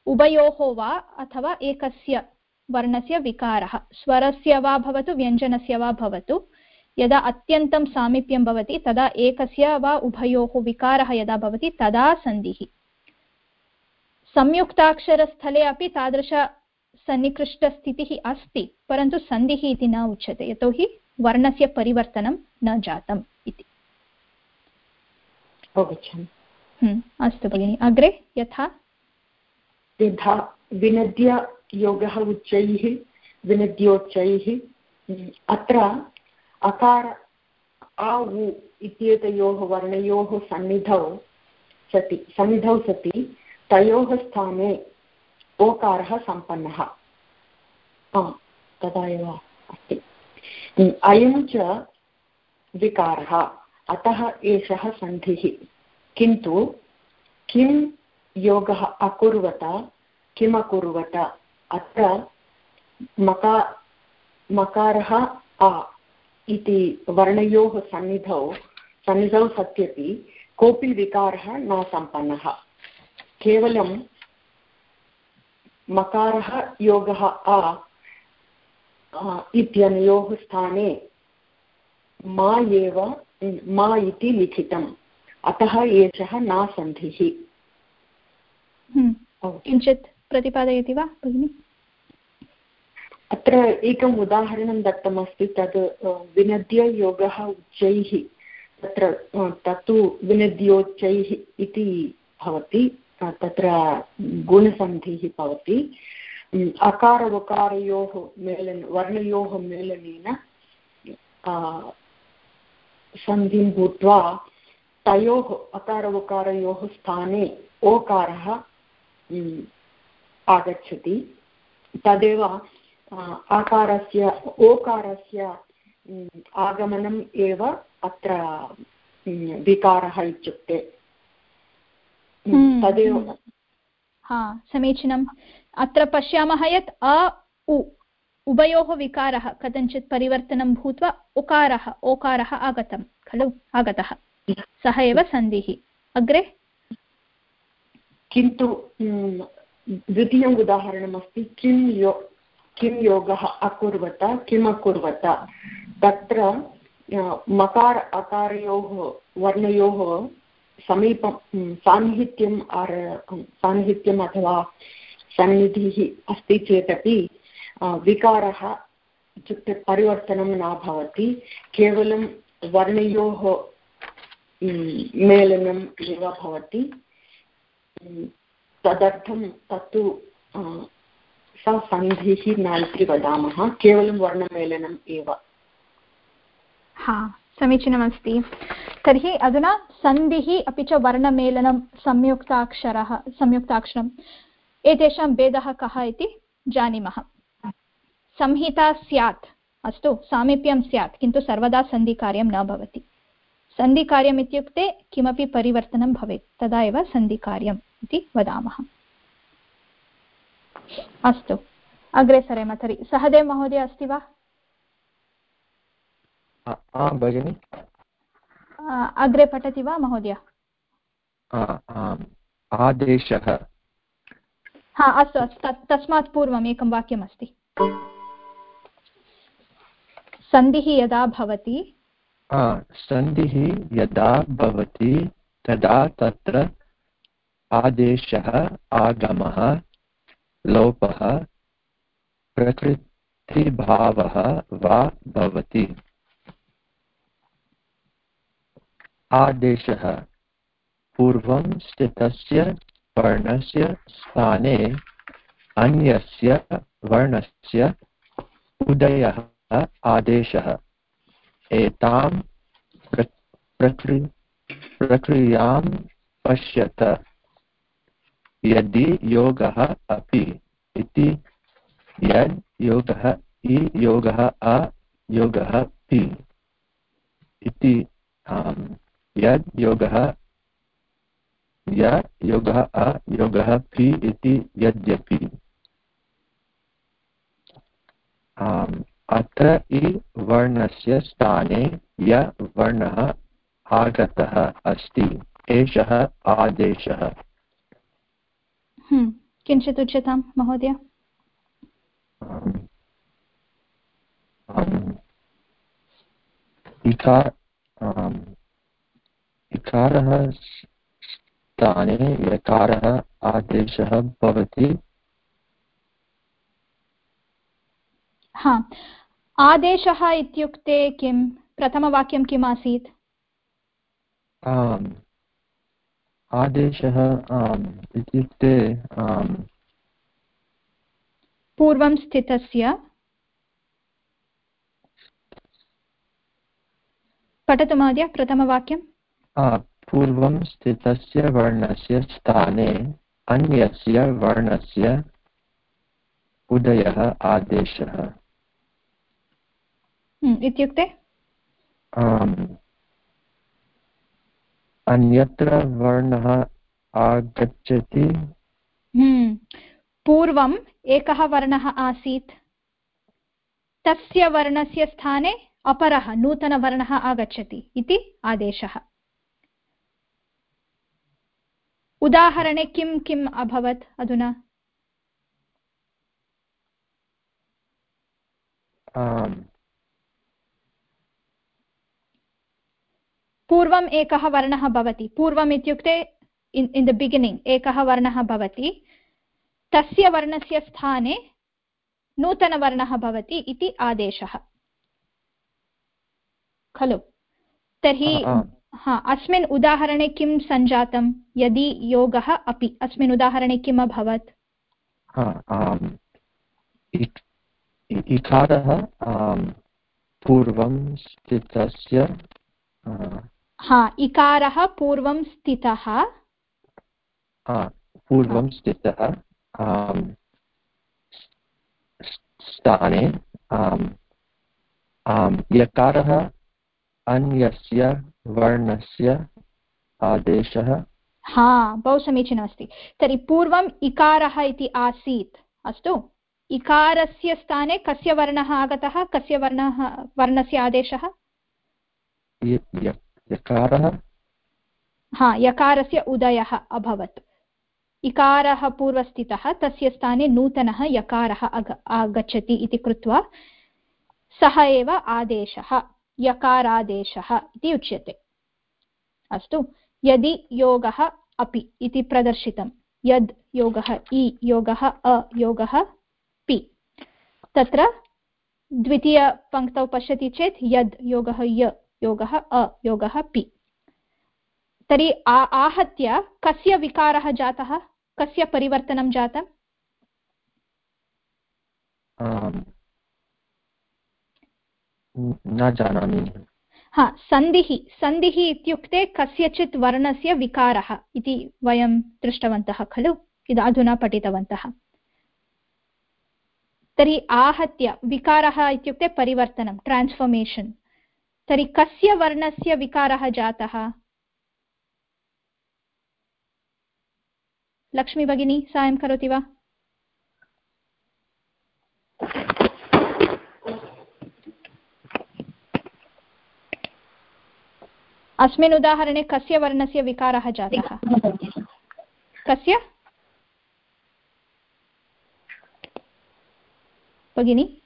उभयोः वा अथवा एकस्य वर्णस्य विकारः। स्वरस्य वा भवतु, व्यञ्जनस्य वा भवतु। यदा अत्यन्तं सामीप्यं भवति, तदा एकस्य वा उभयोः विकारः यदा भवति, तदा सन्धिः। संयुक्ताक्षरस्थले अपि तादृशसन्निकृष्टस्थितिः अस्ति परन्तु सन्धिः इति न उच्यते यतोहि वर्णस्य परिवर्तनं न जातम् इति। हम्म, अस्तु भगिनि अग्रे यथा? यथा विनद्य योगः उच्चैः विनद्योच्चैः अत्र अकार आ उ इत्येतयोः वर्णयोः सन्निधौ सति सन्निधौ सति तयोः स्थाने ओकारः सम्पन्नः। तदा एव अस्ति। अयं च विकारः, अतः एषः सन्धिः। किन्तु किं योगः अकुर्वत किमकुर्वत अत्र मका, मकारः आ इति वर्णयोः सन्निधौ सन्निधौ सत्यपि कोऽपि विकारः न सम्पन्नः। केवलं मकारः योगः आ इत्यनयोः स्थाने मा एव मा इति लिखितम्। अतः एषः न सन्धिः। हम्म। किञ्चित् प्रतिपादयति वा भगिनि? अत्र एकम् उदाहरणं दत्तमस्ति तद् विनद्य योगः उच्चैः तत्र तत्तु विनद्योच्चैः इति भवति। तत्र गुणसन्धिः भवति। अकारवकारयोः मेलन, वर्णयोः मेलनेन सन्धिं भूत्वा तयोः अकारवकारयोः स्थाने ओकारः आगच्छति। तदेव आकारस्य, ओकारस्य आगमनम् एव अत्र विकारः इत्युक्ते तदेव हम्म। हा समीचीनम् अत्र पश्यामः यत् अ उ उभयोः विकारः कथञ्चित् परिवर्तनं भूत्वा उकारः ओकारः आगतं खलु? आगतः। सः एव सन्धिः। अग्रे? किन्तु द्वितीयम् उदाहरणमस्ति किं यो किं योगः अकुर्वत किम् अकुर्वत? तत्र मकार अकारयोः वर्णयोः समीपं सान्निहित्यम् आर सान्निहित्यम् अथवा सन्निधिः अस्ति चेदपि विकारः इत्युक्ते परिवर्तनं न भवति, केवलं वर्णयोः मेलनम् एव भवति। तदर्थं तत्तु सा सन्धिः न इति वदामः, केवलं वर्णमेलनम् एव। हा, समीचीनमस्ति। तर्हि अधुना सन्धिः अपि च वर्णमेलनं संयुक्ताक्षरः, संयुक्ताक्षरम्। एतेषां भेदः कः इति जानीमः। संहिता स्यात्, अस्तु, सामीप्यं स्यात्, किन्तु सर्वदा सन्धिकार्यं न भवति। सन्धिकार्यम् इत्युक्ते किमपि परिवर्तनं भवेत्, तदा एव सन्धिकार्यम् इति वदामः। अस्तु, अग्रे सरेम तर्हि। सहदेव महोदय अस्ति वा? भगिनि। अग्रे पठति वा महोदय? आदेशः। हा अस्तु अस्तु। तस्मात् पूर्वम् एकं वाक्यमस्ति। सन्धिः यदा भवति सन्धिः यदा भवति तदा तत्र आदेशः आगमः लोपः प्रकृतिभावः वा भवति। आदेशः। पूर्वं स्थितस्य वर्णस्य स्थाने अन्यस्य वर्णस्य उदयः आदेशः। एतां प्रक्रि, प्रक्रियाँ पश्यत। यदि योगः अपि इति, यद् योगः इ योगः अ योगः पि इति यद् योगः य योगः अ योगः पि इति यद्यपि। अत्र इ वर्णस्य स्थाने य वर्णः आगतः अस्ति एषः आदेशः। हम्म, किञ्चित् उच्यतां महोदय। इकार इकारः स्थाने यकारः आदेशः भवति। हा। आदेशः इत्युक्ते किं? प्रथमवाक्यं किम् आसीत्? आम्। आदेशः आम् इत्युक्ते आम्। पूर्वं स्थितस्य। पठतु महोदय प्रथमवाक्यं पूर्वं स्थितस्य वर्णस्य स्थाने अन्यस्य वर्णस्य उदयः आदेशः। हम्म, इत्युक्ते? अन्यत्र वर्णः आगच्छति? हम्म, पूर्वम् एकः वर्णः आसीत्। तस्य वर्णस्य स्थाने अपरः नूतनवर्णः आगच्छति इति आदेशः। उदाहरणे किं किम् अभवत् अधुना? पूर्वम् एकः वर्णः भवति। पूर्वम् इत्युक्ते इन् इन् द बिगिनिङ्ग् एकः वर्णः भवति। तस्य वर्णस्य स्थाने नूतनवर्णः भवति इति आदेशः। खलु? तर्हि हा अस्मिन् उदाहरणे किं सञ्जातं? यदि योगः अपि अस्मिन् उदाहरणे किम् अभवत्? इकारः पूर्वं स्थितस्य हा इकारः पूर्वं स्थितः। पूर्वं स्थितः स्थाने यकारः अन्यस्य वर्णस्य आदेशः। हा बहु समीचीनमस्ति तर्हि पूर्वम् इकारः इति आसीत्। अस्तु। इकारस्य स्थाने कस्य वर्णः आगतः? कस्य वर्णः वर्णस्य आदेशः? यकारः। हा यकारस्य उदयः अभवत्। इकारः पूर्वस्थितः तस्य स्थाने नूतनः यकारः आगच्छति इति कृत्वा सः एव आदेशः। यकारादेशः इति उच्यते। अस्तु, यदि योगः अपि इति प्रदर्शितं, यद् योगः इ, योगः अ, योगः पि, तत्र द्वितीयपङ्क्तौ पश्यति चेत् यद् योगः य, योगः अ, योगः पि। तर्हि आहत्य कस्य विकारः जातः? कस्य परिवर्तनं जातम् न जानामि। हा, सन्धिः सन्धिः इत्युक्ते कस्यचित् वर्णस्य विकारः इति वयं दृष्टवन्तः, खलु? इद पठितवन्तः। तर्हि आहत्य, विकारः इत्युक्ते परिवर्तनं ट्रान्स्फर्मेशन् तर्हि कस्य वर्णस्य विकारः जातः? लक्ष्मी भगिनी, सायं करोति वा? अस्मिन् उदाहरणे कस्य वर्णस्य विकारः जातः? कस्य? भगिनि?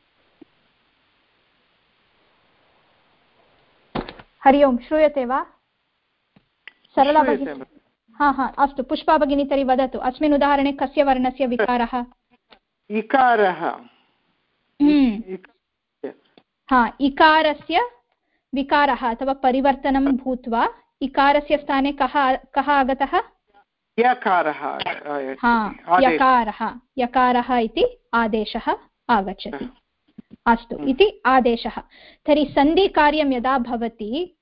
हरि ओं श्रूयते वा? सरला भगिनी हा हा अस्तु पुष्पा भगिनी तर्हि वदतु अस्मिन् उदाहरणे कस्य वर्णस्य विकारः? इकारः। हा इकारस्य विकारः अथवा परिवर्तनं भूत्वा इकारस्य स्थाने कः कः आगतः? यकारः हा यकारः यकारः इति आदेशः आगच्छति। अस्तु इति आदेशः। तर्हि सन्धिकार्यं यदा भवति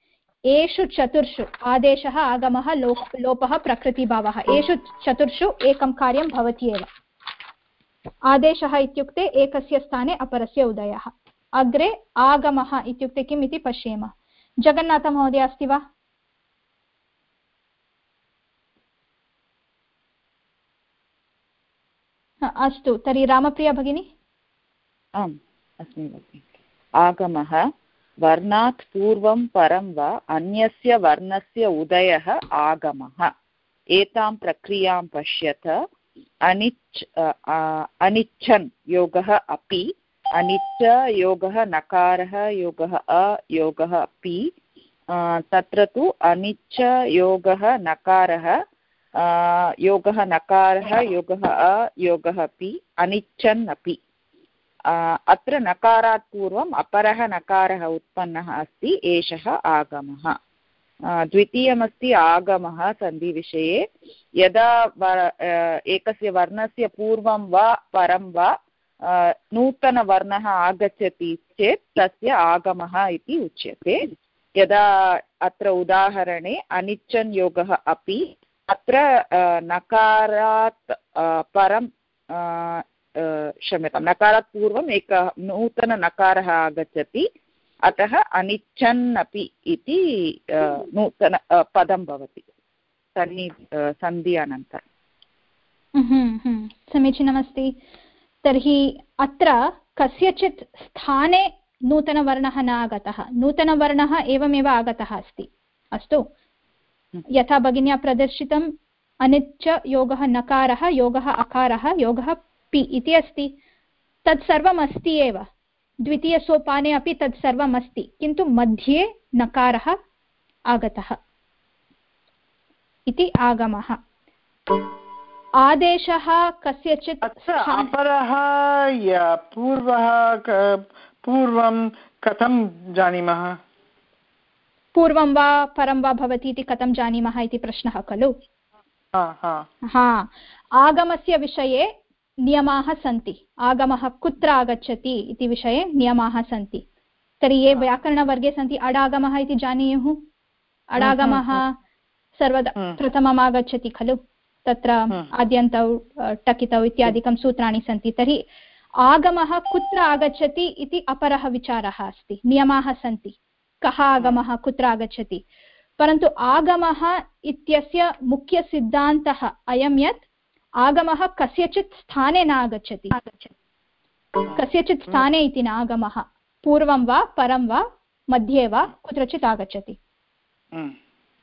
एषु चतुर्षु आदेशः आगमः लोप लोपः प्रकृतिभावः। एषु चतुर्षु एकं कार्यं भवति एव आदेशः इत्युक्ते एकस्य स्थाने अपरस्य उदयः। अग्रे आगमः इत्युक्ते किम् इति पश्येम। जगन्नाथमहोदय अस्ति वा? अस्तु, तर्हि रामप्रिया भगिनी? आम्, अस्मि भगिनि। आगमः, वर्णात् पूर्वं परं वा, अन्यस्य वर्णस्य उदयः आगमः। एतां प्रक्रियाँ पश्यत अनिच् अनिच्छन् योगः अपि अनिच्च योगः, नकारः, योगः अ, योगः पि। तत्र तु अनिच्च योगः, नकारः योगः नकारः, योगः अ, योगः पि। अनिच्छन् अपि। अत्र नकारात् पूर्वम् अपरः नकारः उत्पन्नः अस्ति, एषः आगमः। द्वितीयमस्ति आगमः सन्धिविषये। यदा एकस्य वर्णस्य पूर्वं वा, परं वा नूतनवर्णः आगच्छति चेत् तस्य आगमः इति उच्यते। यदा अत्र उदाहरणे अनिच्छन् योगः अपि अत्र नकारात् परं क्षम्यतां, नकारात् पूर्वम् एकः नूतननकारः आगच्छति। अतः अनिच्छन् अपि इति नूतन पदं भवति सन्नि सन्धि अनन्तरं समीचीनमस्ति। तर्हि अत्र कस्यचित् स्थाने नूतनवर्णः न आगतः नूतनवर्णः एवमेव आगतः अस्ति। अस्तु। यथा भगिन्या प्रदर्शितम् अनिच्च योगः नकारः योगः अकारः योगः पि इति अस्ति। तत् सर्वम् अस्ति एव। द्वितीयसोपाने अपि तत् सर्वम् अस्ति किन्तु मध्ये नकारः आगतः। इति आगमः। आदेशः कस्यचित् अपरः पूर्वः पूर्वं कथं जानीमः? पूर्वं वा परं वा भवति इति कथं जानीमः इति प्रश्नः खलु? हा आगमस्य विषये नियमाः सन्ति। आगमः कुत्र आगच्छति इति विषये नियमाः सन्ति। तर्हि ये व्याकरणवर्गे सन्ति अडागमः इति जानीयुः? अडागमः सर्वदा प्रथमम् आगच्छति खलु? तत्र आद्यन्तौ टकितौ इत्यादिकं सूत्राणि सन्ति। तर्हि आगमः कुत्र आगच्छति इति अपरः विचारः अस्ति। नियमाः सन्ति। कः आगमः कुत्र आगच्छति। परन्तु आगमः इत्यस्य मुख्यसिद्धान्तः अयं यत् आगमः कस्यचित् स्थाने न आगच्छति। कस्यचित् स्थाने इति न आगमः। पूर्वं वा परं वा मध्ये वा कुत्रचित् आगच्छति।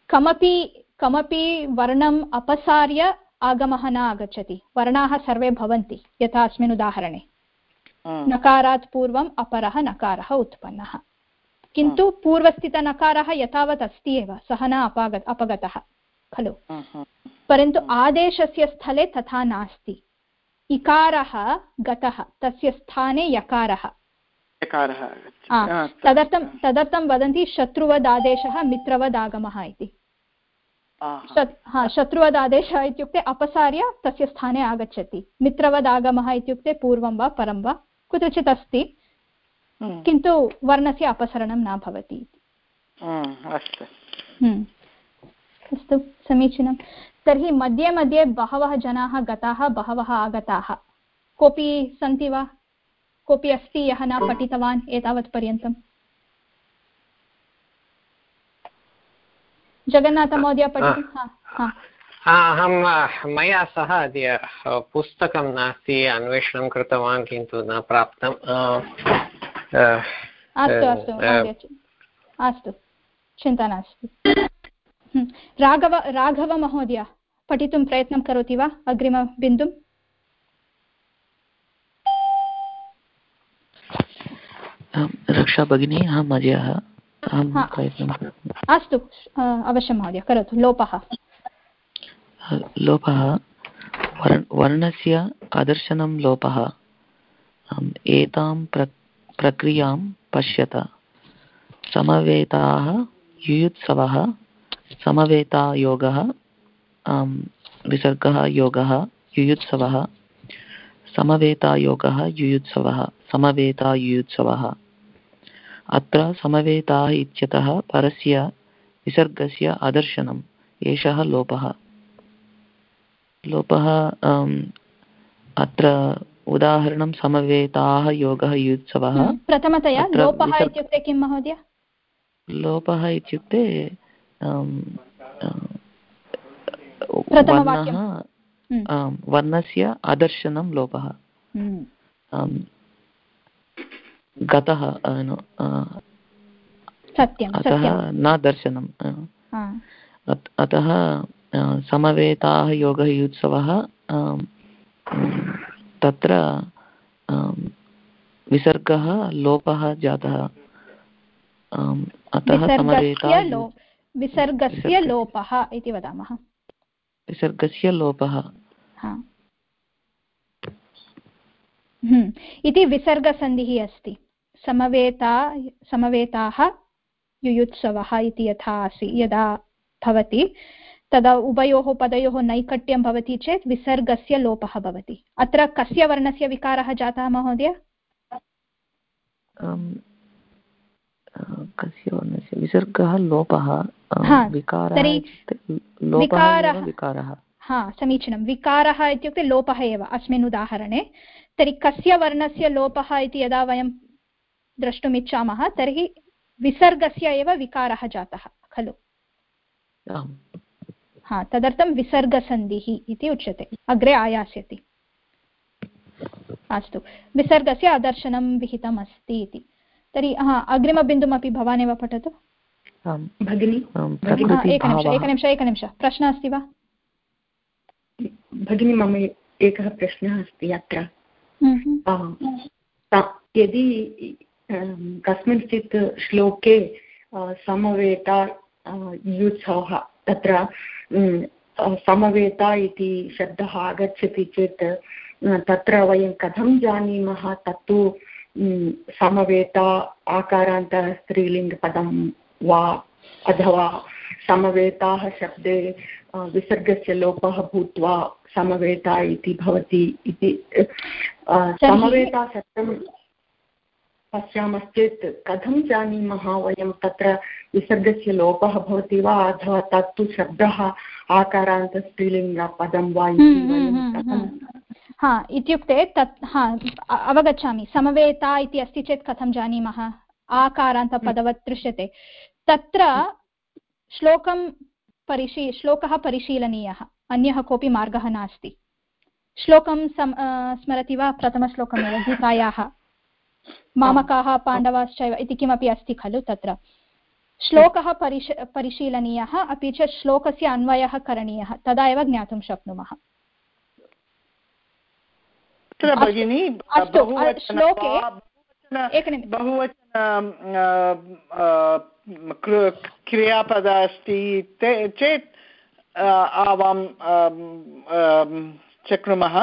कमपि कमपि वर्णम् अपसार्य आगमः न आगच्छति। वर्णाः सर्वे भवन्ति यथा अस्मिन् उदाहरणे नकारात् पूर्वम् अपरः नकारः उत्पन्नः। किन्तु पूर्वस्थितनकारः यथावत् अस्ति एव सः न अपागत अपगतः खलु? परन्तु आदेशस्य स्थले तथा नास्ति। इकारः गतः तस्य स्थाने यकारः। तदर्थं तदर्थं वदन्ति शत्रुवदादेशः मित्रवदागमः इति। हा शत्रुवदादेशः इत्युक्ते अपसार्य तस्य स्थाने आगच्छति। मित्रवदागमः इत्युक्ते पूर्वं वा परं वा कुत्रचित् अस्ति। किन्तु वर्णस्य अपसरणं न भवति अस्तु। समीचीनं। तर्हि मध्ये मध्ये बहवः जनाः गताः बहवः आगताः। कोऽपि सन्ति वा? कोऽपि अस्ति यः न पठितवान् एतावत्पर्यन्तम् जगन्नाथमहोदय पठितुं? अहं मया सह अद्य पुस्तकं नास्ति अन्वेषणं कृतवान् किन्तु न प्राप्तम् अस्तु अस्तु अस्तु चिन्ता नास्ति। राघव राघवमहोदय पठितुं प्रयत्नं करोति वा अग्रिमबिन्दुं? रक्षा भगिनी अहं महोदयः प्रयत्नं अस्तु। अवश्यं महोदय करोतु लोपः। लोपः वर्णस्य अदर्शनं लोपः। एतां प्र प्रक्रियाँ पश्यत। समवेताः युयुत्सवः समवेतायोगः विसर्गः योगः युयुत्सवः समवेतायोगः युयुत्सवः समवेतायुयुत्सवः। अत्र समवेताः इत्यतः परस्य विसर्गस्य अदर्शनम् एषः लोपः। लोपः अत्र उदाहरणं समवेताः योगः युत्सवः। प्रथमतया लोपः इत्युक्ते किं महोदय? लोपः इत्युक्ते वर्णस्य अदर्शनं लोपः। गतः अतः न दर्शनम् अतः समवेताः योगः युत्सवः तत्र विसर्गः लोपः जातः। अतः समवेता विसर्गस्य लोपः इति वदामः। विसर्गस्य लोपः। हम्म, इति विसर्गसन्धिः अस्ति। समवेता समवेताः युयुत्सवः इति यथा आसीत् यदा भवति तदा उभयोः पदयोः नैकट्यं भवति चेत् विसर्गस्य लोपः भवति। अत्र कस्य वर्णस्य विकारः जातः महोदय? कस्य वर्णस्य? विसर्गः लोपः विकारः। हा समीचीनं। विकारः इत्युक्ते लोपः एव अस्मिन् उदाहरणे। तर्हि कस्य वर्णस्य लोपः इति यदा वयं द्रष्टुमिच्छामः तर्हि विसर्गस्य एव विकारः जातः खलु? हा तदर्थं विसर्गसन्धिः इति उच्यते। अग्रे आयास्यति। अस्तु। विसर्गस्य अदर्शनं विहितम् अस्ति इति। तर्हि हा अग्रिमबिन्दुमपि भवान् एव पठतु भगिनि एकनिमिष एकनिमिष एकनिमिष। प्रश्नः अस्ति वा? भगिनि मम एकः प्रश्नः अस्ति अत्र। यदि कस्मिंश्चित् श्लोके समवेता युत्सवः तत्र समवेता इति शब्दः आगच्छति चेत् तत्र वयं कथं जानीमः तत्तु समवेता आकारान्तः स्त्रीलिङ्गपदं वा अथवा समवेताः शब्दे विसर्गस्य लोपः भूत्वा समवेता इति भवति इति समवेता शब्दं पश्यामश्चेत् कथं जानीमः वयं तत्र विसर्गस्य लोपः भवति वा अथवा तत्तु शब्दः आकारान्त स्त्रीलिङ्गपदं वा इति हम्म, हम्म, हम्म, हा इत्युक्ते तत् हा अवगच्छामि। समवेता इति अस्ति चेत् कथं जानीमः? आकारान्तपदवत् दृश्यते। तत्र श्लोकं परिशी श्लोकः परिशीलनीयः। अन्यः कोऽपि मार्गः नास्ति। श्लोकं सम् स्मरति वा? प्रथमश्लोकमेव गीतायाः। मामकाः पाण्डवाश्चैव इति किमपि अस्ति खलु तत्र। श्लोकः परिश परिशीलनीयः अपि च श्लोकस्य अन्वयः करणीयः। तदा एव ज्ञातुं शक्नुमः। श्लोके बहुवचन क्रियापद अस्ति चेत् आवां शक्नुमः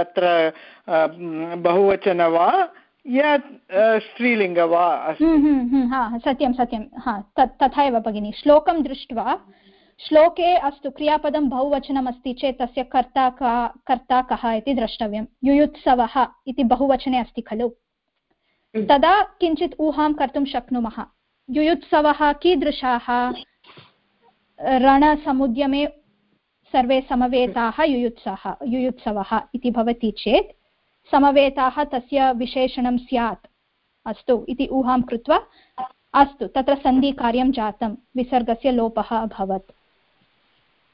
अत्र बहुवचन वा? यत् स्त्रीलिङ्ग वा हम्म, हम्म, हम्म, हा सत्यं सत्यं हा तथा एव भगिनि। श्लोकं दृष्ट्वा श्लोके अस्तु क्रियापदं बहुवचनमस्ति चेत् तस्य कर्ता का कर्ता कः इति द्रष्टव्यं। युयुत्सवः इति बहुवचने अस्ति खलु। तदा किञ्चित् ऊहां कर्तुं शक्नुमः। युयुत्सवः कीदृशाः? रणसमुद्यमे सर्वे समवेताः युयुत्सः युयुत्सवः इति भवति चेत् समवेताः तस्य विशेषणं स्यात्। अस्तु, इति ऊहां कृत्वा, अस्तु, तत्र सन्धिकार्यं जातं। विसर्गस्य लोपः अभवत्।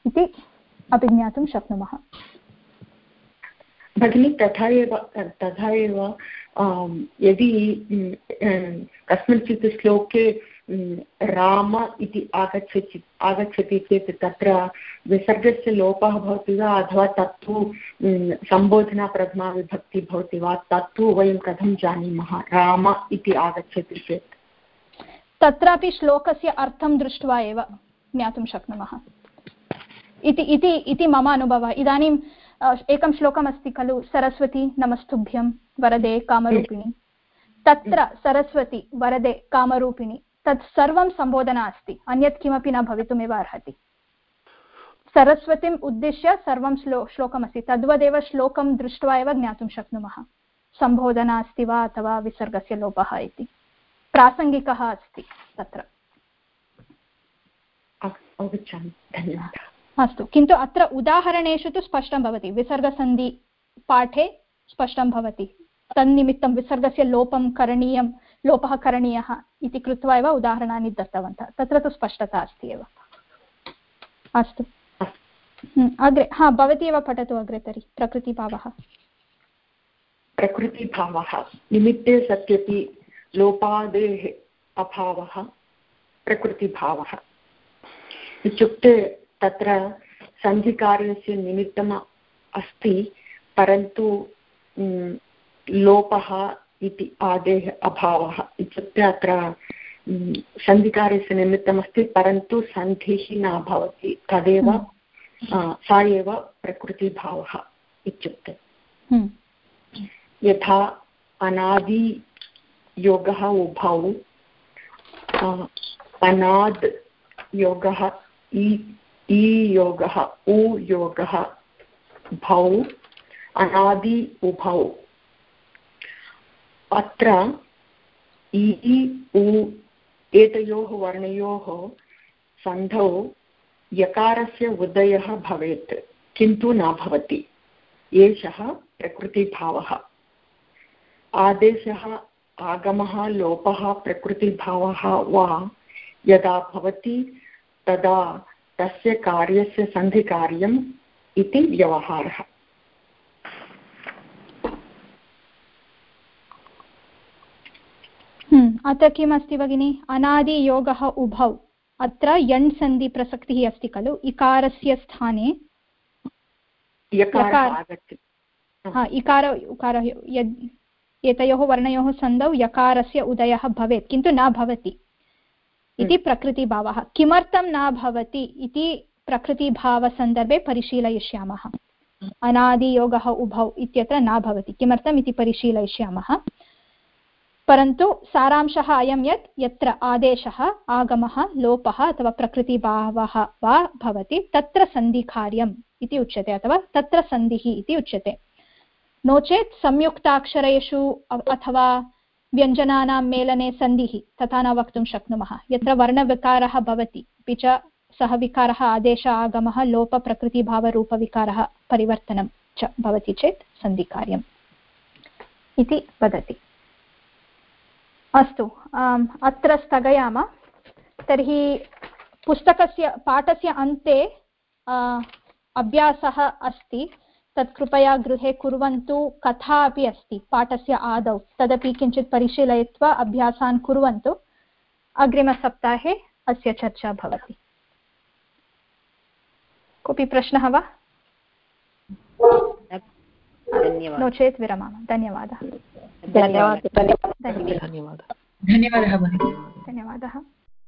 इति अपि ज्ञातुं शक्नुमः। भगिनी, तथा एव तथा एव यदि कस्मिंश्चित् श्लोके राम इति आगच्छति आगच्छति चेत् तत्र विसर्गस्य लोपः भवति वा अथवा तत्तु सम्बोधना प्रथमाविभक्ति भवति वा तत्तु वयं कथं जानीमः राम इति आगच्छति चेत् तत्रापि श्लोकस्य अर्थं दृष्ट्वा एव ज्ञातुं शक्नुमः इति इति इति मम अनुभवः इदानीम् एकं श्लोकमस्ति खलु सरस्वती नमस्तुभ्यं वरदे कामरूपिणी तत्र सरस्वती वरदे कामरूपिणी तत् सर्वं सम्बोधना अस्ति अन्यत् किमपि न भवितुमेव अर्हति। सरस्वतीम् उद्दिश्य सर्वं श्लो श्लोकमस्ति तद्वदेव श्लोकं दृष्ट्वा एव ज्ञातुं शक्नुमः। सम्बोधना अस्ति वा अथवा विसर्गस्य लोपः इति। प्रासङ्गिकः अस्ति तत्र। अस्तु किन्तु अत्र उदाहरणेषु तु स्पष्टं भवति विसर्गसन्धिपाठे स्पष्टं भवति। तन्निमित्तं विसर्गस्य लोपं करणीयं लोपः करणीयः। इति कृत्वा एव उदाहरणानि दत्तवन्तः। तत्र तु स्पष्टता अस्ति एव। अस्तु। हम्म, अग्रे हा भवती एव पठतु अग्रे तर्हि प्रकृतिभावः। प्रकृतिभावः निमित्ते सत्यपि लोपादेः अभावः प्रकृतिभावः। इत्युक्ते तत्र सन्धिकार्यस्य निमित्तम् अस्ति परन्तु लोपः इति आदेः अभावः इत्युक्ते अत्र सन्धिकार्यस्य निमित्तमस्ति परन्तु सन्धिः न भवति तदेव हम्म। सा एव प्रकृतिभावः इत्युक्ते हम्म। यथा अनादियोगः उभौ अनाद् योगः इ योगः उ योगः भौ अनादि उभौ अत्र इ उ, एतयोः वर्णयोः सन्धौ यकारस्य उदयः भवेत्, किन्तु न भवति। एषः प्रकृतिभावः। आदेशः, आगमः, लोपः, प्रकृतिभावः वा यदा भवति, तदा तस्य कार्यस्य सन्धिकार्यम् इति व्यवहारः। अत्र किमस्ति भगिनि? अनादियोगः उभौ। अत्र यण् सन्धिप्रसक्तिः अस्ति खलु? इकारस्य स्थाने इकार उकारः यद् एतयोः वर्णयोः सन्धौ यकारस्य उदयः भवेत् किन्तु न भवति इति हम्म। प्रकृतिभावः। किमर्थं न भवति इति प्रकृतिभावसन्दर्भे परिशीलयिष्यामः। अनादियोगः उभौ इत्यत्र न भवति। किमर्थम् इति परिशीलयिष्यामः? परन्तु सारांशः अयं यत् यत्र आदेशः, आगमः, लोपः अथवा प्रकृतिभावः वा भवति, तत्र सन्धिकार्यम् इति उच्यते अथवा तत्र सन्धिः इति उच्यते। नो चेत् संयुक्ताक्षरेषु अथवा व्यञ्जनानां मेलने सन्धिः तथा न वक्तुं शक्नुमः। यत्र वर्णविकारः भवति, अपि च सः विकारः आदेश, आगमः लोपप्रकृतिभावरूपविकारः परिवर्तनं च भवति चेत् सन्धिकार्यम् इति वदति। अस्तु अत्र स्थगयामः। तर्हि पुस्तकस्य पाठस्य अन्ते अभ्यासः अस्ति। तत् कृपया गृहे कुर्वन्तु कथा अपि अस्ति पाठस्य आदौ। तदपि किञ्चित् परिशीलयित्वा अभ्यासान् कुर्वन्तु। अग्रिमसप्ताहे अस्य चर्चा भवति। कोऽपि प्रश्नः वा? नो चेत् विरमामः। धन्यवादः धन्यवादः। धन्यवादः धन्यवादः धन्यवादः